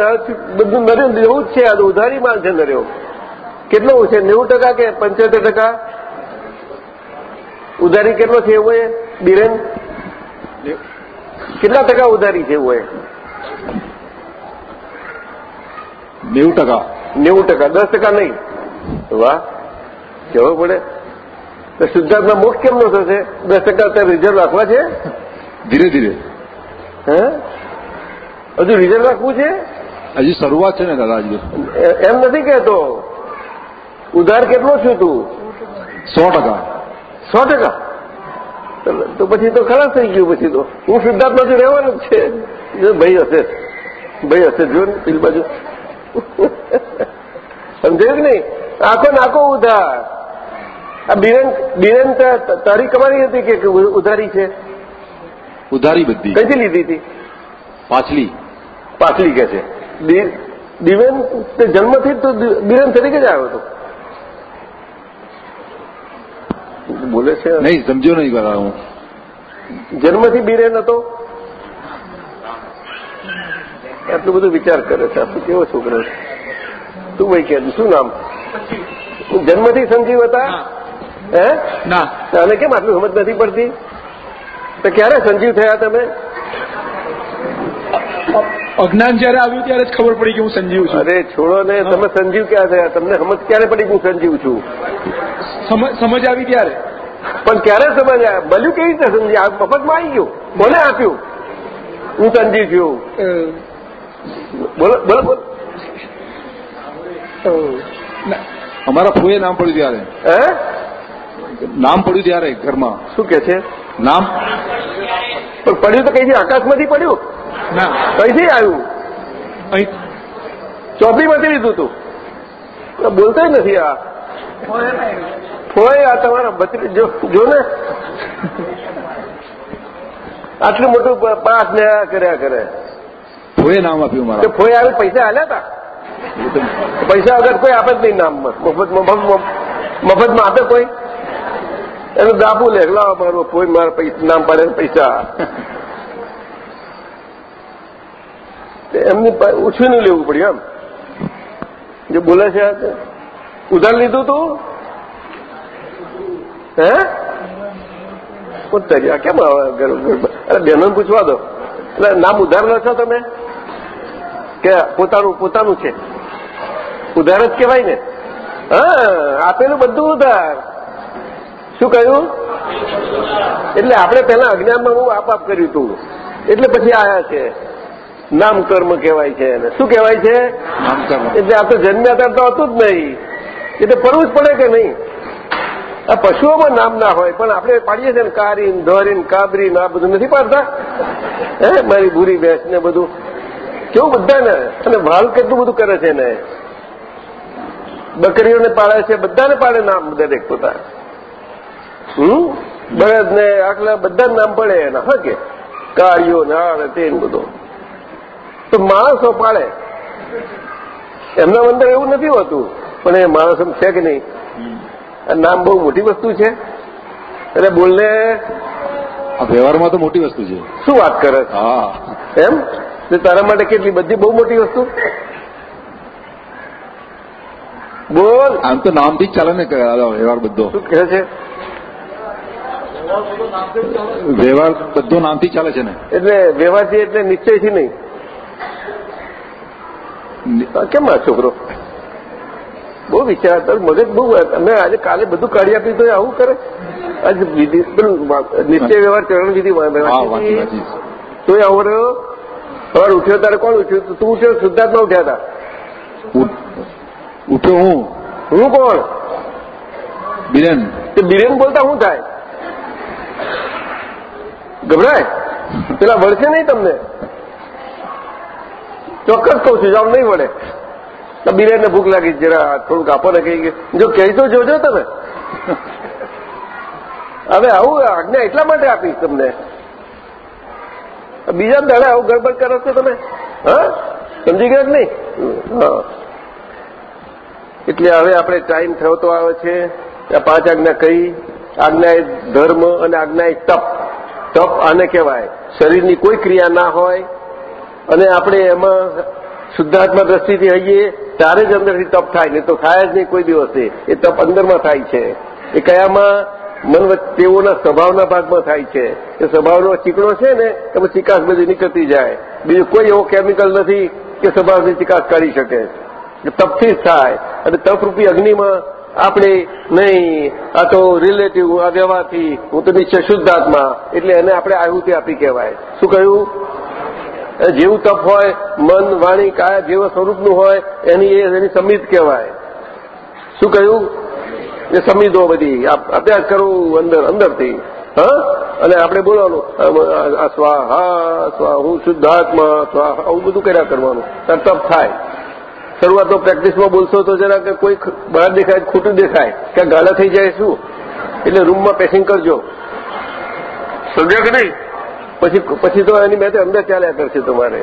S2: બધું નર્યો એવું જ છે, આ ઉધારી માલ છે નર્યો કેટલો છે? નેવું ટકા કે પંચોતેર ટકા? ઉધારી કેટલો છે? એવું એ? બિરેન? કેટલા ટકા ઉધારી છે એવું એ
S3: નેવું ટકા.
S2: નેવું ટકા. દસ ટકા નહીં. વાહ. કહેવું પડે? તો શુદ્ધાત્મા મોક્ષ કેમ નો થશે? દસ ટકા અત્યારે રિઝર્વ રાખવા છે?
S3: ધીરે ધીરે.
S2: હે? હજુ રિઝર્વ રાખવું છે?
S3: હજી શરૂઆત છે ને દાદા હજી
S2: એમ નથી કહેતો. ઉધાર કેટલો છું તું?
S3: સો ટકા.
S2: સો ટકા? તો પછી તો ખલાસ થઈ ગયું પછી તો. હું શુદ્ધાત્માથી રહેવાનું જ છે. ભાઈ હશે. ભાઈ હશે. જો ને પેલી બાજુ. સમજાયું કે નહીં? આખો નાખો ઉધાર. આ બિરેન બિરેન તારી કમારી હતી કે ઉધારી છે?
S3: ઉધારી બધી.
S2: કઈથી લીધી હતી?
S3: પાછલી.
S2: પાછલી કે છે. દિવેન જન્મથી જ તો બિરેન તરીકે જ આવ્યો હતો. બોલે છે?
S3: નહીં સમજો નહીં કરા હું.
S2: જન્મથી બીરે નતો? આટલું બધું વિચાર કરે છે. આપણે કેવો છોકરો છે? તું ભાઈ કે શું નામ? જન્મથી સંજીવ હતા? હે.
S5: ના.
S2: અને કેમ આટલું સમજ નથી પડતી? તો ક્યારે સંજીવ થયા તમે?
S5: અજ્ઞાન જયારે આવ્યું ત્યારે જ ખબર પડી કે હું સંજીવ છું.
S2: અરે છોડો ને તમે સંજીવ ક્યાં થયા? તમને સમજ ક્યારે પડી કે હું સંજીવ છું?
S5: સમજ સમજ આવી ત્યારે.
S2: પણ ક્યારે સમજ આવ્યા બલ્યું કેવી રીતે સમજી આ મફતમાં આવી ગયું? કોને આપ્યું? હું સંજીવ છું. બોલો બોલો બોલો.
S3: અમારા ફૂએ નામ પડ્યું ત્યારે.
S2: હે?
S3: નામ પડ્યું ત્યારે ઘરમાં.
S2: શું કે છે?
S3: નામ?
S2: પણ પડ્યું તો કઈ આકાશમાંથી પડ્યું?
S5: ના.
S2: કઈથી આવ્યું.
S5: અહીં.
S2: ચોપડીમાંથી લીધું તું. બોલતો નથી આ. હોય આ તમારા બચરી જો ને. આટલું મોટું પાસ ને કર્યા કરે.
S3: ફોએ નામ આપ્યું મારા.
S2: ફોય આવી પૈસા હાલ્યા હતા પૈસા વગર કોઈ આપે જ નહીં નામમાં મફતમાં મફતમાં આપે કોઈ? એનું દાબુ લે લાવો મારું કોઈ મારા નામ પાડે પૈસા તે એમની ઉછીનું લેવું પડ્યું એમ. જે બોલે છે ઉધાર લીધું તું? હે? ઉત્તરી આ કેમ અરે બહેનોને પૂછવા દો. એટલે નામ ઉધાર લો છો તમે? કે પોતાનું પોતાનું છે? ઉધાર જ કહેવાય ને? હા, આપેલું બધું ઉધાર. શું કહ્યું? એટલે આપણે પહેલા અજ્ઞાનમાં હું આપ આપ કર્યું હતું એટલે પછી આયા છે. નામ કર્મ કહેવાય છે એને. શું કહેવાય છે? એટલે આ તો જન્મ્યા ત્યારે તો હતું જ નહીં. એટલે પડવું જ પડે કે નહીં? આ પશુઓમાં નામ ના હોય પણ આપણે પાડીએ છીએ ને કારીન ધોરીન કાબરીન આ બધું નથી પાડતા? હે મારી ભૂરી ભેંસ ને બધું. કેવું બધાને? અને વાલ કેટલું બધું કરે છે ને બકરીઓને પાડે છે બધાને પાડે નામ દરેક પોતા. હમ? બળદ ને આખલા બધા નામ પડે એના હા કે? કાળીઓ નાળ તે બધું. તો માણસો પાડે. એમના અંદર એવું નથી હોતું. પણ એ માણસ છે કે નહીં? નામ બહુ મોટી વસ્તુ છે. એટલે બોલને
S3: આ વ્યવહારમાં તો મોટી વસ્તુ છે.
S2: શું વાત કરે?
S3: હા.
S2: એમ? તે તારા માટે કેટલી બધી બહુ મોટી વસ્તુ? બોલ.
S3: આમ તો નામથી જ ચાલે ને વ્યવહાર બધો.
S2: શું કહે છે?
S3: વ્યવહાર બધો નામથી ચાલે છે ને.
S2: એટલે વ્યવહારથી એટલે નિશ્ચયથી નહીં. આ કેમ આ છોકરો? બહુ વિચાર તારું મગજ બહુ અમે આજે કાલે બધું કાઢી આપ્યું તો આવું કરે? આજે વિધિ વ્યવહાર ચરણ વિધિ તો એ આવો રહ્યો સવાર ઉઠ્યો તારે કોણ ઉઠ્યું? તું ઉઠ્યો શુદ્ધાત્મા ઉઠ્યા હતા
S3: ઉઠ્યો હું?
S2: હું કોણ?
S3: બિરેન.
S2: તે બિરેન બોલતા શું થાય? ગભરાય? પેલા વળશે નહીં તમને? ચોક્કસ કહું છું જાવ નહીં વળે તો બિરેનને ભૂખ લાગી, જરા થોડુંક આપો ને કહી જો કહી તો જોજો તમે. હવે આવું આજ્ઞા એટલા માટે આપીશ તમને. બીજા દાડા આવું ગડબડ કરો છો તમે? હા? સમજી ગયા કે નહીં? હા. એટલે હવે આપણે ટાઈમ થયો આવે છે. આ પાંચ આજ્ઞા કહી. આજ્ઞા ધર્મ અને આજ્ઞા તપ. તપ આને કહેવાય. શરીરની કોઈ ક્રિયા ના હોય અને આપણે એમાં શુદ્ધાત્મા દ્રષ્ટિથી હઈએ, ત્યારે જ અંદરથી તપ થાય, નહીં તો થાય જ નહીં કોઈ દિવસે. એ તપ અંદરમાં થાય છે. એ કયામાં મન તેઓના સ્વભાવના ભાગમાં થાય છે. એ સ્વભાવનો ચીકણો છે ને એમાં ચિકાસ બધી નીકળતી જાય. બીજું કોઈ એવો કેમિકલ નથી કે સ્વભાવની ચિકાસ કાઢી શકે. તપથી જ થાય. અને તપરૂપી અગ્નિમાં આપણે નહીં, આ તો રિલેટિવ આ વ્યવહારથી, હું તો નિશ્ચય શુદ્ધાત્મા. એટલે એને આપણે આહુતિ આપી કહેવાય. શું કહ્યું? જેવું તપ હોય, મન, વાણી, કાયા, જેવા સ્વરૂપનું હોય, એની એની સમિત કહેવાય. શું કહ્યું? એ સમિતો બધી. અભ્યાસ કરવું અંદર, અંદરથી. હા? અને આપણે બોલવાનું સ્વાહા સ્વા હું શુદ્ધાત્મા સ્વાહા, આવું બધું કર્યા કરવાનું. તપ થાય. શરૂઆતમાં પ્રેક્ટિસમાં બોલશો તો જરા કે કોઈ બહાર દેખાય, ખોટું દેખાય. કે ગાળા થઈ જાય શું? એટલે રૂમમાં પેસિંગ કરજો. સમજ્યા કે નહીં? પછી પછી તો એની મેં અંદર ચાલ્યા કરશે તમારે.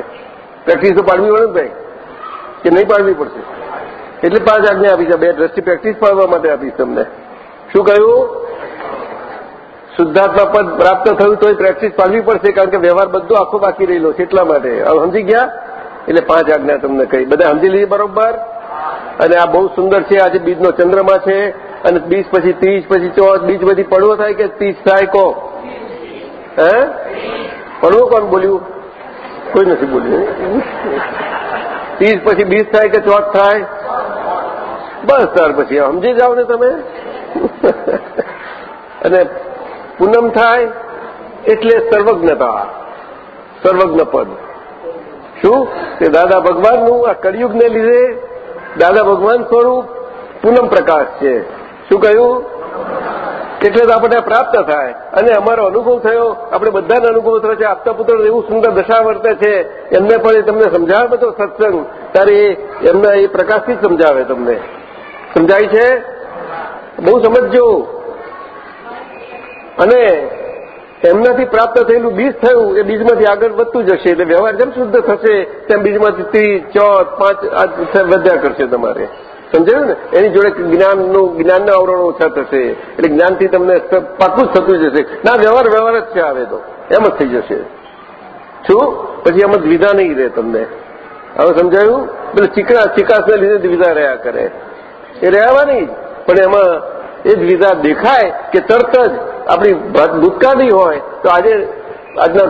S2: પ્રેક્ટિસ તો પાડવી પડે ને કે નહીં પાડવી પડશે? એટલે પાંચ આજ્ઞા આપી છે, બે દ્રષ્ટિ પ્રેક્ટિસ પાડવા માટે આપીશ તમને. શું કહ્યું? શુદ્ધાત્મા પદ પ્રાપ્ત થયું તો એ પ્રેક્ટિસ પાડવી પડશે, કારણ કે વ્યવહાર બધો આખો બાકી રહેલો છે, એટલા માટે. સમજી ગયા? એટલે પાંચ આજ્ઞા તમને કહી. બધા સમજી લીધી બરોબર? અને આ બહુ સુંદર છે આજે બીજનો ચંદ્રમા છે, અને બીજ પછી ત્રીજ પછી ચોથ બીજ બધી પડવો થાય કે ત્રીજ થાય કો હે? પડવું કોણ બોલ્યું? કોઈ નથી બોલ્યું. ત્રીસ પછી બીસ થાય કે ચોથ થાય? બસ, ત્યાર પછી. સમજી જાઓ ને તમે. અને પૂનમ થાય એટલે સર્વજ્ઞતા. સર્વજ્ઞ પદ શું? કે દાદા ભગવાનનું આ કળિયુગને લીધે દાદા ભગવાન સ્વરૂપ પૂનમ પ્રકાશ છે. શું કહ્યું? એટલે તો આપણને પ્રાપ્ત થાય. અને અમારો અનુભવ થયો. આપણે બધાને અનુભવ થયો છે. આપતા પુત્ર એવું સુંદર દશા વર્તે છે. એમને પણ એ તમને સમજાવે બધો સત્સંગ. ત્યારે એમના એ પ્રકાશથી જ સમજાવે તમને. સમજાય છે? બહુ સમજજો. અને એમનાથી પ્રાપ્ત થયેલું બીજ થયું. એ બીજમાંથી આગળ વધતું જશે. એટલે વ્યવહાર જેમ શુદ્ધ થશે, તેમ બીજમાંથી ત્રીસ, ચોથ, પાંચ વધ્યા કરશે તમારે. સમજાયું ને? એની જોડે જ્ઞાનનું, જ્ઞાનના આવરણો ઓછા થશે. એટલે જ્ઞાનથી તમને પાકું જ થતું જશે. ના, વ્યવહાર વ્યવહાર જ છે આવે તો એમ જ થઈ જશે. શું? પછી એમ દ્વિધા નહીં રહે તમને. હવે સમજાયું? પેલું ચીકણા ચીકાસને લીધે દ્વિધા રહ્યા કરે. એ રહેવાની જ. પણ એમાં એ દ્વિધા દેખાય કે તરત જ આપણી ભૂતકાળની હોય, તો આજે, આજના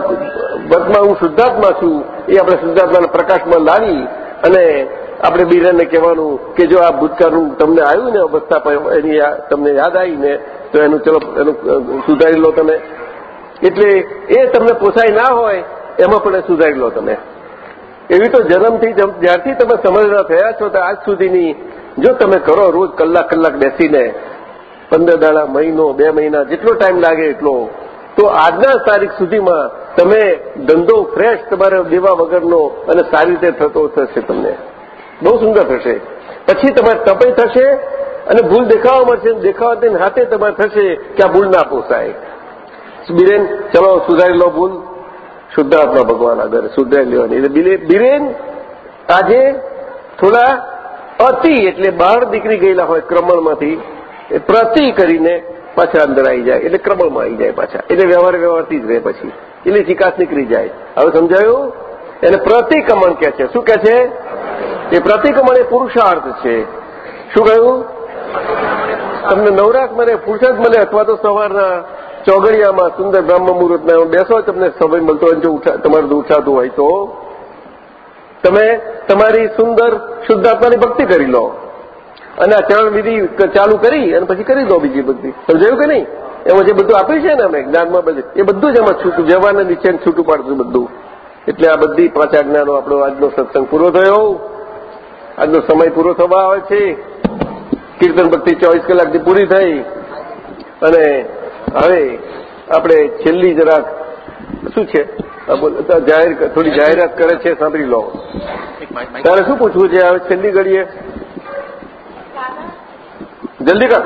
S2: વર્તમાં હું શુદ્ધાત્મા છું. એ આપણે શુદ્ધાત્માના પ્રકાશમાં લાવી અને આપણે બીરાને કહેવાનું કે જો આ ભૂતકાળનું તમને આવ્યું ને અવસ્થા એની તમને યાદ આવીને તો એનું ચલો, એનું સુધારી લો તમે. એટલે એ તમને પોસાય ના હોય, એમાં પણ સુધારી લો તમે. એવી તો જન્મથી જ્યારથી તમે સમજણા થયા છો, તો આજ સુધીની જો તમે કરો રોજ કલાક કલાક બેસીને, પંદર દાડા, મહિનો, બે મહિના, જેટલો ટાઈમ લાગે એટલો, તો આજના તારીખ સુધીમાં તમે ધંધો ફ્રેશ તમારે દેવા વગરનો અને સારી રીતે થતો થશે તમને. બહુ સુંદર થશે. પછી તમારે તપે થશે અને ભૂલ દેખાવા મળશે, દેખાવા હાથે તમારે થશે કે આ ભૂલ ના પોસાય. બિરેન, ચલો સુધારી લો ભૂલ. શુદ્ધાત્મા ભગવાન આગળ સુધારી લેવાની. એટલે બિરે- બિરેન, આજે થોડા અતિ એટલે બહાર દીકરી ગયેલા હોય ક્રમણમાંથી, એ પ્રતિ કરીને પાછા અંદર આવી જાય, એટલે ક્રમણમાં આવી જાય પાછા. એટલે વ્યવહાર વ્યવહારથી જ રહે પછી. એટલે ચિકાસ નીકળી જાય. હવે સમજાયું? એને પ્રતિક્રમણ કે છે. શું કે છે? એ પ્રતિક્રમણ એ પુરુષાર્થ છે. શું કહ્યું? તમને નવરાશ મળે ફુરસદ મળે અથવા તો સવારના ચોગડિયામાં સુંદર બ્રહ્મ મુહૂર્તમાં બેસો, તમને સમય મળતો હોય જો તમારું ઉઠાતું હોય તો. તમે તમારી સુંદર શુદ્ધાત્માની ભક્તિ કરી લો. અને આ ચરણ વિધિ ચાલુ કરી અને પછી કરી દો બીજી બધી. સમજાયું કે નહીં? એમાં જે બધું આપ્યું છે ને અમે જ્ઞાનમાં બધું, એ બધું જ એમાં છૂટું, જવાના નીચે છૂટું પાડશું બધું. એટલે આ બધી પાંચ આજ્ઞાનો આપણો આજનો સત્સંગ પૂરો થયો. આજનો સમય પૂરો થવા આવે છે. કીર્તન ભક્તિ ચોવીસ કલાકથી પૂરી થઈ. અને હવે આપણે છેલ્લી જરાક, શું છે? જાહેર, થોડી જાહેરાત કરે છે, સાંભળી લો. તારે શું પૂછવું છે? હવે છેલ્લી ઘડીએ. જલ્દી કર.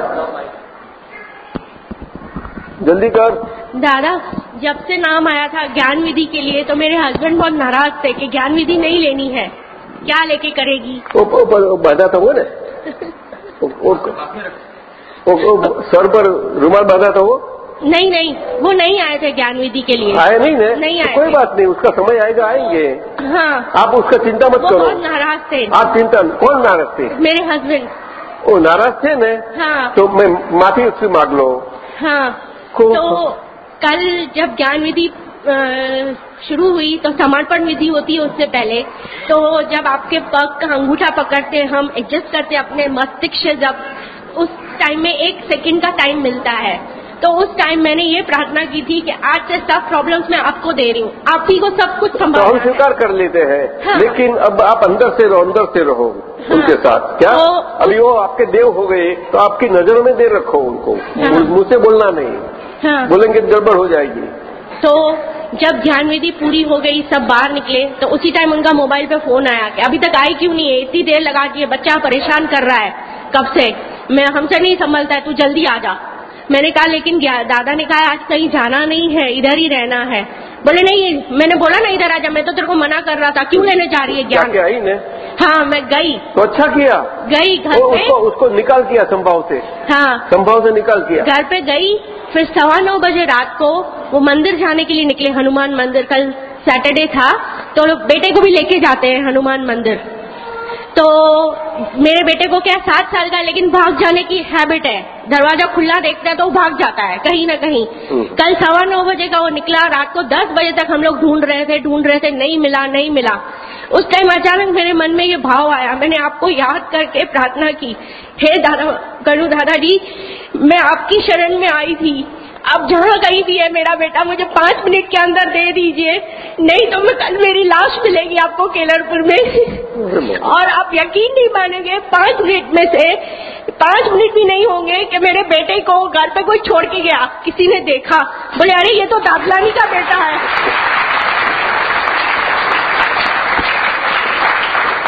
S2: जल्दी कर।
S8: दादा जब से नाम आया था ज्ञान विधि के लिए तो मेरे हस्बैंड बहुत नाराज़ थे कि ज्ञान विधि नहीं लेनी है। क्या लेके करेगी?
S2: वो, बांधा था वो ना? *laughs* सर पर रुमाल बांधा था वो?
S8: नहीं नहीं वो नहीं आए थे ज्ञान विधि के लिए।
S2: आए नहीं ने?
S8: नहीं
S2: तो
S8: आए
S2: कोई बात नहीं उसका समय आएगा आएँगे।
S8: हाँ।
S2: आप उसका चिंता मत करो।
S8: बहुत नाराज़ थे।
S2: आप चिंता कौन नाराज़ थे?
S8: मेरे हस्बैंड
S2: वो नाराज़ थे ना?
S8: हाँ।
S2: तो मैं माफ़ी उससे मांग लो।
S8: हाँ।
S2: को-
S8: तो कल जब ज्ञान विधि शुरू हुई तो समर्पण विधि होती है उससे पहले। तो जब आपके पग का अंगूठा पकड़ते हैं, हम एडजस्ट करते हैं अपने मस्तिष्क से जब उस टाइम में एक सेकंड का टाइम मिलता है। तो उस टाइम मैंने ये प्रार्थना की थी कि आज से सब प्रॉब्लम्स मैं आपको दे रही हूँ। आप ही को सब कुछ
S2: तो हम स्वीकार कर लेते हैं।
S8: हाँ।
S2: लेकिन अब आप अंदर से रहो अंदर से रहो
S8: हाँ।
S2: उनके साथ। क्या?
S8: तो-
S2: अभी वो आपके देव हो गए तो आपकी नज़रों में देर रखो उनको।
S8: हाँ।
S2: मुँह से बोलना नहीं।
S8: हाँ।
S2: बोलेंगे गड़बड़ हो जाएगी।
S8: तो जब ध्यान विधि पूरी हो गई सब बाहर निकले तो उसी टाइम उनका मोबाइल पे फ़ोन आया कि अभी तक आई क्यों नहीं है? इतनी देर लगा दी है बच्चा परेशान कर रहा है। कब से? मैं हमसे नहीं संभलता है तू जल्दी आ जा। मैंने कहा लेकिन दादा ने कहा आज कहीं जाना नहीं है इधर ही रहना है। बोले नहीं मैंने बोला ना इधर आजा मैं तो तेरे को मना कर रहा था क्यों लेने जा रही है ज्ञान?
S2: आई ने
S8: हाँ मैं गई।
S2: तो अच्छा किया।
S8: गई घर पे।
S2: उसको उसको निकाल किया संभाव से।
S8: हाँ।
S2: संभाव से निकाल किया।
S8: घर पे गई फिर सवा नौ बजे रात को वो मंदिर जाने के लिए निकले हनुमान मंदिर। कल सैटरडे था तो बेटे को भी लेके जाते हैं हनुमान मंदिर। तो मेरे बेटे को क्या सात साल का है लेकिन भाग जाने की हैबिट है। दरवाज़ा खुला देखता है तो वो भाग जाता है कहीं ना कहीं।
S2: हम्म।
S8: कल सवा नौ बजे का वो निकला रात को दस बजे तक हम लोग ढूंढ रहे थे ढूंढ रहे थे नहीं मिला नहीं मिला। उस टाइम अचानक मेरे मन में ये भाव आया। मैंने आपको याद करके प्रार्थना की हे दादा करू दादाजी मैं आपकी शरण में आई थी। अब जहाँ कहीं भी है मेरा बेटा, मुझे पाँच मिनट के अंदर दे दीजिए। नहीं तो मैं कल मेरी लाश मिलेगी आपको केलरपुर में। और आप यकीन नहीं मानेंगे, पाँच मिनट में से, पाँच मिनट भी नहीं होंगे कि मेरे बेटे को घर पे कोई छोड़ के गया, किसी ने देखा। बोले, अरे, ये तो दादलानी का बेटा है।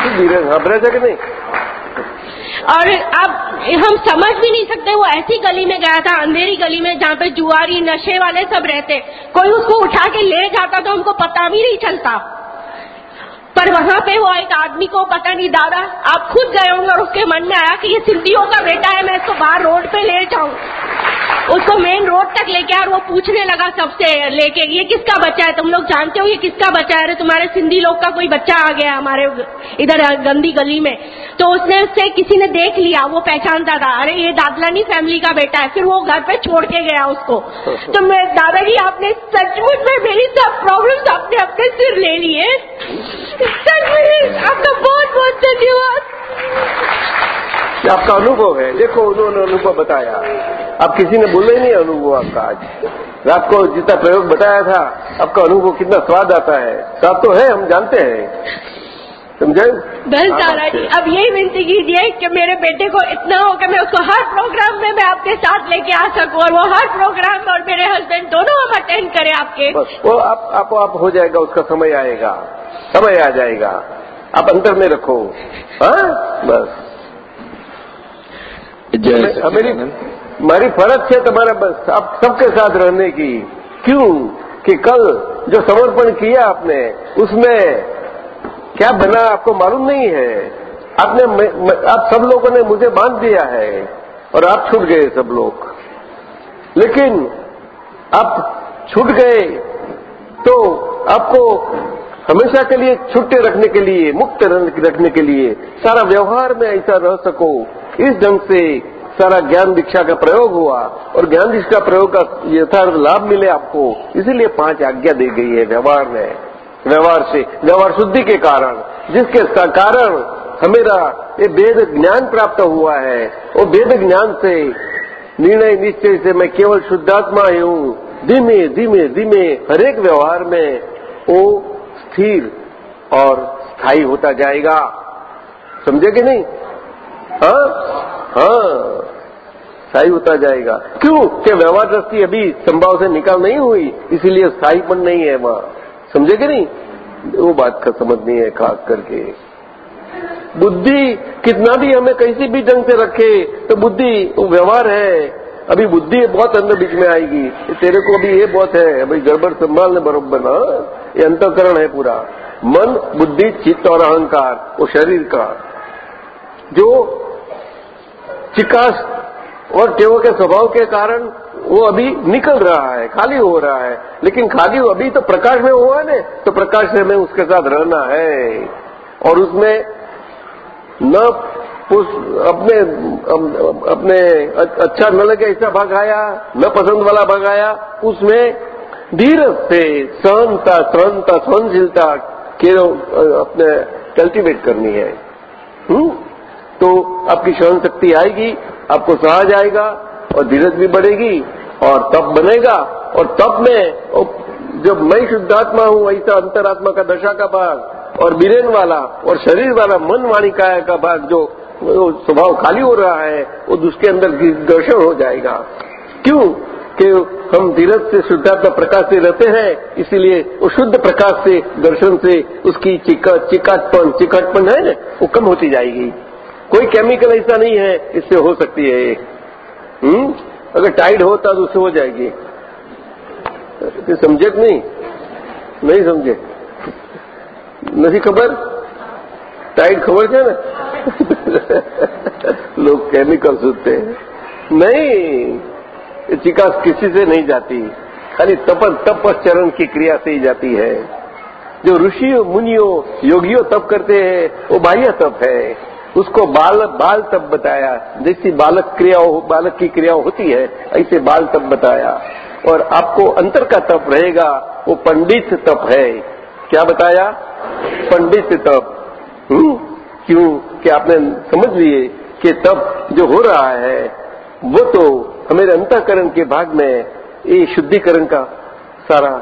S2: तो धीरे घबरा जाके नहीं?
S8: और अब हम समझ भी नहीं सकते वो ऐसी गली में गया था अंधेरी गली में जहाँ पे जुआरी नशे वाले सब रहते कोई उसको उठा के ले जाता तो हमको पता भी नहीं चलता पर वहाँ पे वो एक आदमी को पता नहीं दादा, आप खुद गए होंगे और उसके मन में आया कि ये सिंधियों का बेटा है, मैं इसको बाहर रोड पे ले जाऊँ। उसको मेन रोड तक लेके आया और वो पूछने लगा सबसे लेके, ये किसका बच्चा है? तुम लोग जानते हो ये किसका बच्चा है? अरे तुम्हारे सिंधी लोग का कोई बच्चा आ गया हमारे इधर गंदी गली में। तो उसने उससे किसी ने देख लिया, वो पहचानता था, अरे ये दादलानी फैमिली का बेटा है। फिर वो घर पे छोड़ के गया उसको। तो मैं, दादाजी आपने सचमुच में मेरी सब प्रॉब्लम्स आपने अपने सिर ले लिए। आपका बहुत बहुत धन्यवाद।
S2: आपका अनुभव है। देखो, उन्होंने अनुभव बताया। अब किसी ने बोला ही नहीं अनुभव आपका आज। रात को जितना प्रयोग बताया था, आपका अनुभव कितना स्वाद आता है। स्वाद तो है, हम जानते हैं। समझे?
S8: बस दादाजी हाँ, अब यही विनती कीजिए कि मेरे बेटे को इतना हो कि मैं उसको हर प्रोग्राम में मैं आपके साथ लेके आ सकूँ और वो हर प्रोग्राम और मेरे हस्बैंड दोनों हम अटेंड करें आपके।
S2: वो आप, आप, आप हो जाएगा उसका समय आएगा। समय आ जाएगा। आप अंतर में रखो। हाँ? बस।
S1: मेरी
S2: हमारी फरज है तुम्हारा बस। आप सबके साथ रहने की। क्यूँ? की कल जो समर्पण किया आपने उसमें क्या बना आपको मालूम नहीं है? आपने आप सब लोगों ने मुझे बाँध दिया है और आप छूट गए सब लोग। लेकिन आप छूट गए तो आपको हमेशा के लिए छुट्टे रखने के लिए, मुक्त रखने के लिए सारा व्यवहार में ऐसा रह सको। इस ढंग से सारा ज्ञान दीक्षा का प्रयोग हुआ और ज्ञान दीक्षा प्रयोग का यथार्थ लाभ मिले आपको। इसीलिए पाँच आज्ञा दी गई है व्यवहार में। व्यवहार से, व्यवहार शुद्धि के कारण, जिसके कारण हमेरा ये वेद ज्ञान प्राप्त हुआ है। वो वेद ज्ञान से निर्णय निश्चय से मैं केवल शुद्धात्मा ही हूँ। धीमे धीमे धीमे हरेक व्यवहार में वो स्थिर और स्थायी होता जाएगा। समझे कि नहीं? हाँ? हाँ। स्थायी होता जाएगा। क्यों? कि व्यवहार दृष्टि अभी संभाव से निकाल नहीं हुई, इसीलिए स्थायीपन नहीं है वहाँ। समझे कि नहीं? वो बात का समझ नहीं है, खास करके। बुद्धि कितना भी हमें कैसी भी ढंग से रखे तो बुद्धि, वो व्यवहार है। अभी बुद्धि बहुत अंदर बीच में आएगी। तेरे को अभी ये बहुत है, अभी गड़बड़ संभालने बरोबर ना ये अंतकरण है पूरा। मन, बुद्धि, चित्त और अहंकार, वो शरीर का। जो चिकास और टेवों के स्वभाव के कारण वो अभी निकल रहा है, खाली हो रहा है। लेकिन खाली अभी तो प्रकाश में हुआ ना तो प्रकाश से हमें उसके साथ रहना है। और उसमें न उस अपने अपने अच्छा न लगे ऐसा भाग आया, न पसंद वाला भाग आया, उसमें धीरज से सहनता सहनता सहनशीलता के अपने कल्टीवेट करनी है। हुँ? तो आपकी सहन शक्ति आएगी, आपको सहज जाएगा। और धीरज भी बढ़ेगी और तप बनेगा और तप में जब मैं शुद्धात्मा हूँ, ऐसा अंतरात्मा का दशा का भाग और बीरेन वाला और शरीर वाला मन वाणी काया का भाग जो स्वभाव खाली हो रहा है, वो उसके अंदर घर्षण हो जाएगा। क्यों? कि हम धीरज से शुद्धात्मा प्रकाश से रहते हैं, इसीलिए वो शुद्ध प्रकाश से दर्शन से उसकी चिका चिकाटपन चिकाटपन है ना, वो कम होती जाएगी। कोई केमिकल ऐसा नहीं है, इससे हो सकती है हम्म? अगर टाइट होता तो उससे हो जाएगी। तो समझे नहीं? नहीं समझे। नहीं खबर? टाइट खबर क्या ને *laughs* लोग केमिकल सुनते हैं। नहीं चिकास किसी से नहीं जाती। खाली तप तप चरण की क्रिया से ही जाती है। जो ऋषियों, मुनियों, योगियों तप करते हैं, वो बाह्य तप है। उसको बाल बाल तप बताया, जैसी बालक क्रिया बालक की क्रिया होती है, ऐसे बाल तप बताया। और आपको अंतर का तप रहेगा, वो पंडित तप है। क्या बताया? पंडित तप। हम्म? क्यों? कि आपने समझ लिए कि तप जो हो रहा है, वो तो हमारे अंतकरण के भाग में, ये शुद्धिकरण का सारा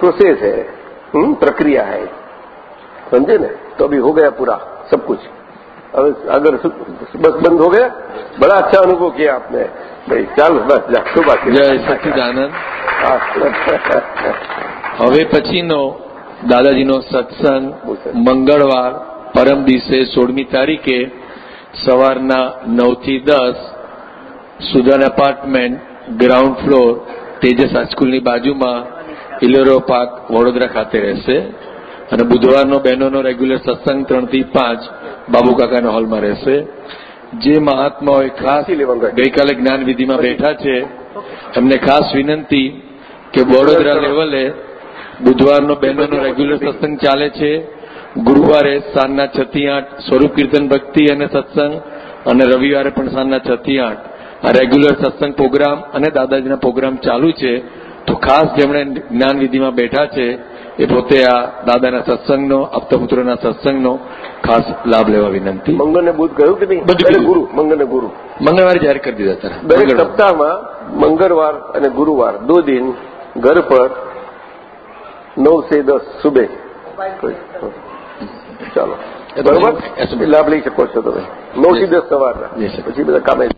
S2: प्रोसेस है। हम्म? प्रक्रिया है। समझे ना? तो अभी हो गया पूरा सब कुछ। अगर बस बंद हो गया बड़ा अच्छा अनुभव किया आपने भाई ચાલ બસ જા શું બાકી
S1: જય સચ્ચિદાનંદ
S2: હા.
S1: હવે પછીનો દાદાજીનો સત્સંગ મંગળવાર પરમ દિવસે સોળમી તારીખે સવારના નવથી દસ Sudan apartment ground floor Tejas હાઈસ્કૂલની બાજુમાં ઇલોરો પાર્ક વડોદરા ખાતે રહેશે અને બુધવારનો બહેનોનો રેગ્યુલર સત્સંગ ત્રણથી પાંચ બાબુ કાકાના હોલમાં રહેશે. જે મહાત્માઓએ ખાસ ગઈકાલે જ્ઞાન વિધિમાં બેઠા છે એમને ખાસ વિનંતી કે વડોદરા લેવલે બુધવારનો બહેનોનો રેગ્યુલર સત્સંગ ચાલે છે. ગુરુવારે સાંજના છ થી આઠ સ્વરૂપ કીર્તન ભક્તિ અને સત્સંગ અને રવિવારે પણ સાંજના છ થી આઠ આ રેગ્યુલર સત્સંગ પ્રોગ્રામ અને દાદાજીના પ્રોગ્રામ ચાલુ છે. તો ખાસ જેમણે જ્ઞાન વિધિમાં બેઠા છે એ પોતે આ દાદાના સત્સંગનો આપતપુત્રોના સત્સંગનો ખાસ લાભ લેવા વિનંતી.
S2: મંગળને બુધ કહ્યું કે નહીં?
S1: બધું
S2: ગુરુ મંગળને ગુરુ.
S1: મંગળવારે જાહેર કરી દીધા તારા
S2: દરેક સપ્તાહમાં મંગળવાર અને ગુરુવાર દો દિન ઘર પર નવ સે દસ સુબે. ચાલો. બરોબર? લાભ લઈ શકો છો તમે. નવથી દસ સવારના. પછી બધા કામે